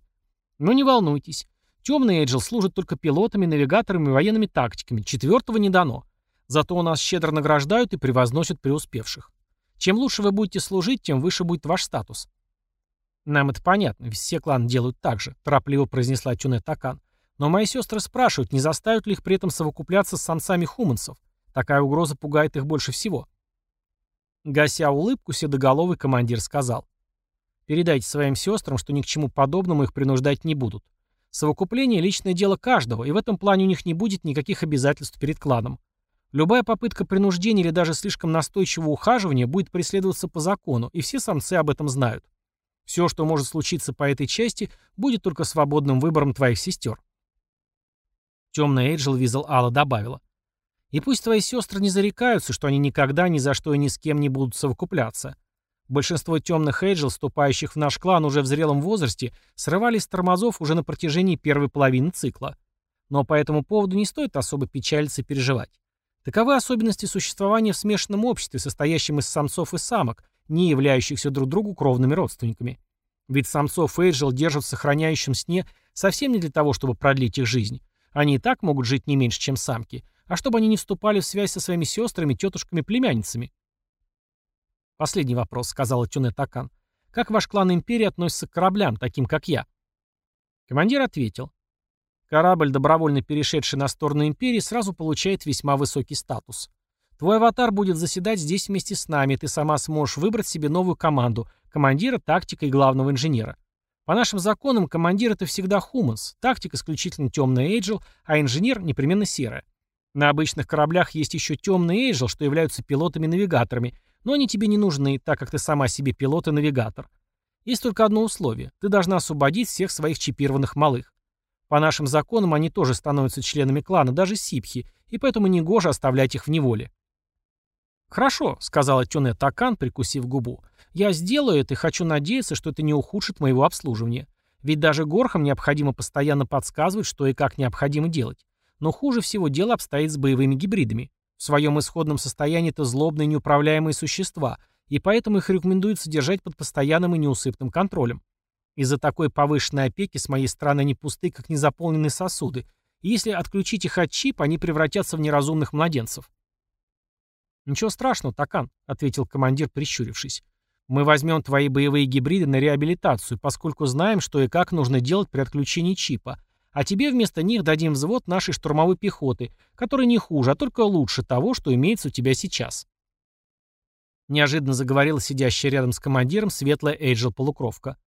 Но не волнуйтесь. Темный Эйджел служит только пилотами, навигаторами и военными тактиками. Четвертого не дано. Зато у нас щедро награждают и превозносят преуспевших. Чем лучше вы будете служить, тем выше будет ваш статус. Нам это понятно, ведь все кланы делают так же, торопливо произнесла Тюне Такан. Но мои сестры спрашивают, не заставят ли их при этом совокупляться с самцами хуманцев. Такая угроза пугает их больше всего. Гася улыбку, седоголовый командир сказал. Передайте своим сестрам, что ни к чему подобному их принуждать не будут. Совокупление – личное дело каждого, и в этом плане у них не будет никаких обязательств перед кланом. Любая попытка принуждения или даже слишком настойчивого ухаживания будет преследоваться по закону, и все самцы об этом знают. Все, что может случиться по этой части, будет только свободным выбором твоих сестер. Темная Эйджел Визел Алла добавила. «И пусть твои сестры не зарекаются, что они никогда ни за что и ни с кем не будут совокупляться. Большинство темных Эйджел, вступающих в наш клан уже в зрелом возрасте, срывались с тормозов уже на протяжении первой половины цикла. Но по этому поводу не стоит особо печалиться и переживать. Таковы особенности существования в смешанном обществе, состоящем из самцов и самок, не являющихся друг другу кровными родственниками. Ведь самцов Эйджел держат в сохраняющем сне совсем не для того, чтобы продлить их жизнь, они и так могут жить не меньше, чем самки. А чтобы они не вступали в связь со своими сестрами, тетушками, племянницами. Последний вопрос, сказала Тюне Такан. Как ваш клан Империи относится к кораблям, таким как я? Командир ответил. Корабль, добровольно перешедший на сторону Империи, сразу получает весьма высокий статус. Твой аватар будет заседать здесь вместе с нами, ты сама сможешь выбрать себе новую команду, командира, тактика и главного инженера. По нашим законам, командир — это всегда хуманс, тактик исключительно темный эйджел, а инженер — непременно серая. На обычных кораблях есть еще темный эйджел, что являются пилотами-навигаторами, но они тебе не нужны, так как ты сама себе пилот и навигатор. Есть только одно условие. Ты должна освободить всех своих чипированных малых. По нашим законам они тоже становятся членами клана, даже сипхи, и поэтому негоже оставлять их в неволе. «Хорошо», — сказала Тюне Такан, прикусив губу. «Я сделаю это и хочу надеяться, что это не ухудшит моего обслуживания. Ведь даже горхам необходимо постоянно подсказывать, что и как необходимо делать. Но хуже всего дело обстоит с боевыми гибридами. В своем исходном состоянии это злобные неуправляемые существа, и поэтому их рекомендуется держать под постоянным и неусыпным контролем. Из-за такой повышенной опеки с моей стороны они пусты, как незаполненные сосуды, и если отключить их от чипа, они превратятся в неразумных младенцев. «Ничего страшного, Такан», — ответил командир, прищурившись. «Мы возьмем твои боевые гибриды на реабилитацию, поскольку знаем, что и как нужно делать при отключении чипа. А тебе вместо них дадим взвод нашей штурмовой пехоты, который не хуже, а только лучше того, что имеется у тебя сейчас». Неожиданно заговорила сидящая рядом с командиром светлая Эйджел-полукровка.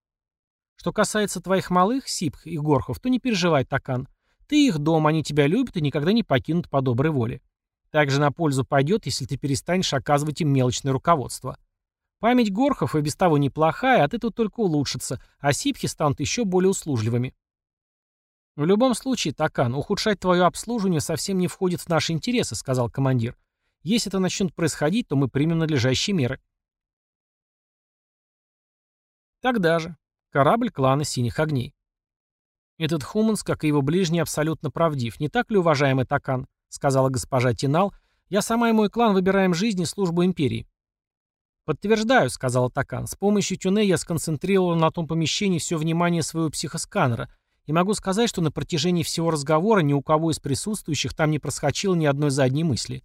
«Что касается твоих малых, Сипх и Горхов, то не переживай, Такан. Ты их дом, они тебя любят и никогда не покинут по доброй воле. Также на пользу пойдет, если ты перестанешь оказывать им мелочное руководство. Память горхов и без того неплохая, от этого только улучшится, а сипхи станут еще более услужливыми. «В любом случае, Такан, ухудшать твое обслуживание совсем не входит в наши интересы», — сказал командир. «Если это начнет происходить, то мы примем надлежащие меры». Тогда же. Корабль клана Синих Огней. Этот Хуманс, как и его ближний, абсолютно правдив. Не так ли, уважаемый Такан? сказала госпожа Тинал, я сама и мой клан выбираем жизнь и службу империи. «Подтверждаю», — сказала Такан. «С помощью Тюне я сконцентрировал на том помещении все внимание своего психосканера, и могу сказать, что на протяжении всего разговора ни у кого из присутствующих там не проскочило ни одной задней мысли.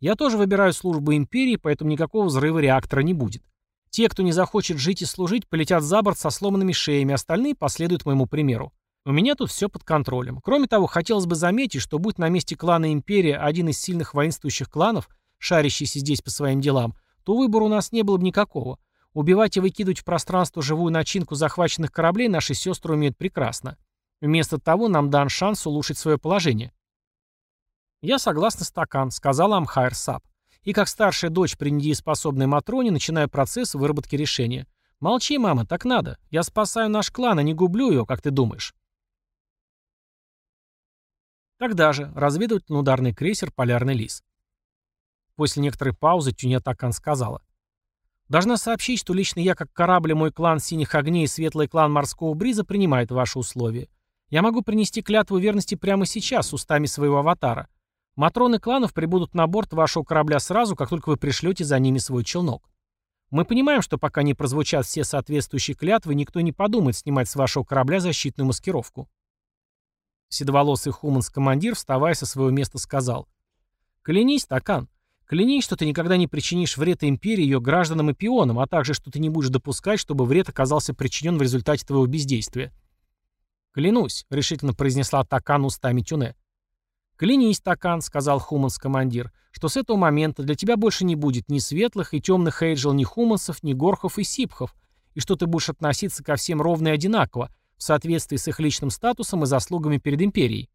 Я тоже выбираю службу империи, поэтому никакого взрыва реактора не будет. Те, кто не захочет жить и служить, полетят за борт со сломанными шеями, остальные последуют моему примеру. У меня тут все под контролем. Кроме того, хотелось бы заметить, что будь на месте клана Империя один из сильных воинствующих кланов, шарящийся здесь по своим делам, то выбора у нас не было бы никакого. Убивать и выкидывать в пространство живую начинку захваченных кораблей наши сестры умеют прекрасно. Вместо того нам дан шанс улучшить свое положение. «Я согласна, стакан», — сказала Амхайр Сап. И как старшая дочь при недееспособной Матроне начинаю процесс выработки решения. «Молчи, мама, так надо. Я спасаю наш клан, а не гублю его, как ты думаешь». Тогда же разведывательно-ударный крейсер «Полярный лис». После некоторой паузы Тюня Такан сказала. «Должна сообщить, что лично я, как корабль, мой клан Синих Огней и Светлый клан Морского Бриза принимает ваши условия. Я могу принести клятву верности прямо сейчас, устами своего аватара. Матроны кланов прибудут на борт вашего корабля сразу, как только вы пришлете за ними свой челнок. Мы понимаем, что пока не прозвучат все соответствующие клятвы, никто не подумает снимать с вашего корабля защитную маскировку. Седоволосый Хуманс-командир, вставая со своего места, сказал. «Клянись, Такан, клянись, что ты никогда не причинишь вред империи, ее гражданам и пионам, а также, что ты не будешь допускать, чтобы вред оказался причинен в результате твоего бездействия». «Клянусь», — решительно произнесла Такан устами Тюне. «Клянись, Такан», — сказал Хуманс-командир, «что с этого момента для тебя больше не будет ни светлых и темных Эйджел, ни Хумансов, ни Горхов и Сипхов, и что ты будешь относиться ко всем ровно и одинаково, в соответствии с их личным статусом и заслугами перед империей».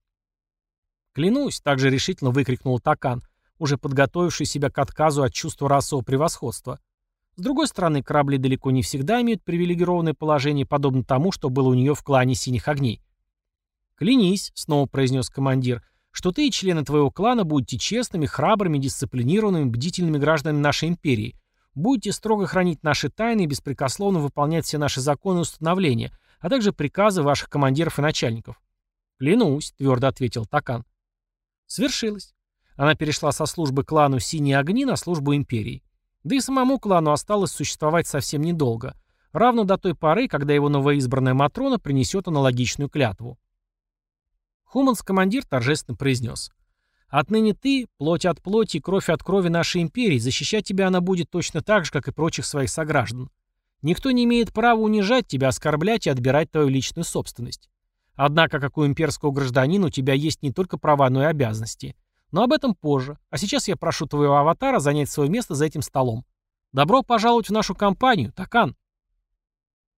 «Клянусь», — также решительно выкрикнул Такан, уже подготовивший себя к отказу от чувства расового превосходства. С другой стороны, корабли далеко не всегда имеют привилегированное положение, подобно тому, что было у нее в клане синих огней. «Клянись», — снова произнес командир, — «что ты и члены твоего клана будете честными, храбрыми, дисциплинированными, бдительными гражданами нашей империи. Будете строго хранить наши тайны и беспрекословно выполнять все наши законы и установления, а также приказы ваших командиров и начальников». «Клянусь», — твердо ответил Такан. Свершилось. Она перешла со службы клану «Синие огни» на службу империи. Да и самому клану осталось существовать совсем недолго, равно до той поры, когда его новоизбранная Матрона принесет аналогичную клятву. Хуманс-командир торжественно произнес. «Отныне ты, плоть от плоти и кровь от крови нашей империи, защищать тебя она будет точно так же, как и прочих своих сограждан. Никто не имеет права унижать тебя, оскорблять и отбирать твою личную собственность. Однако, как у имперского гражданина, у тебя есть не только права, но и обязанности. Но об этом позже. А сейчас я прошу твоего аватара занять свое место за этим столом. Добро пожаловать в нашу компанию, Такан.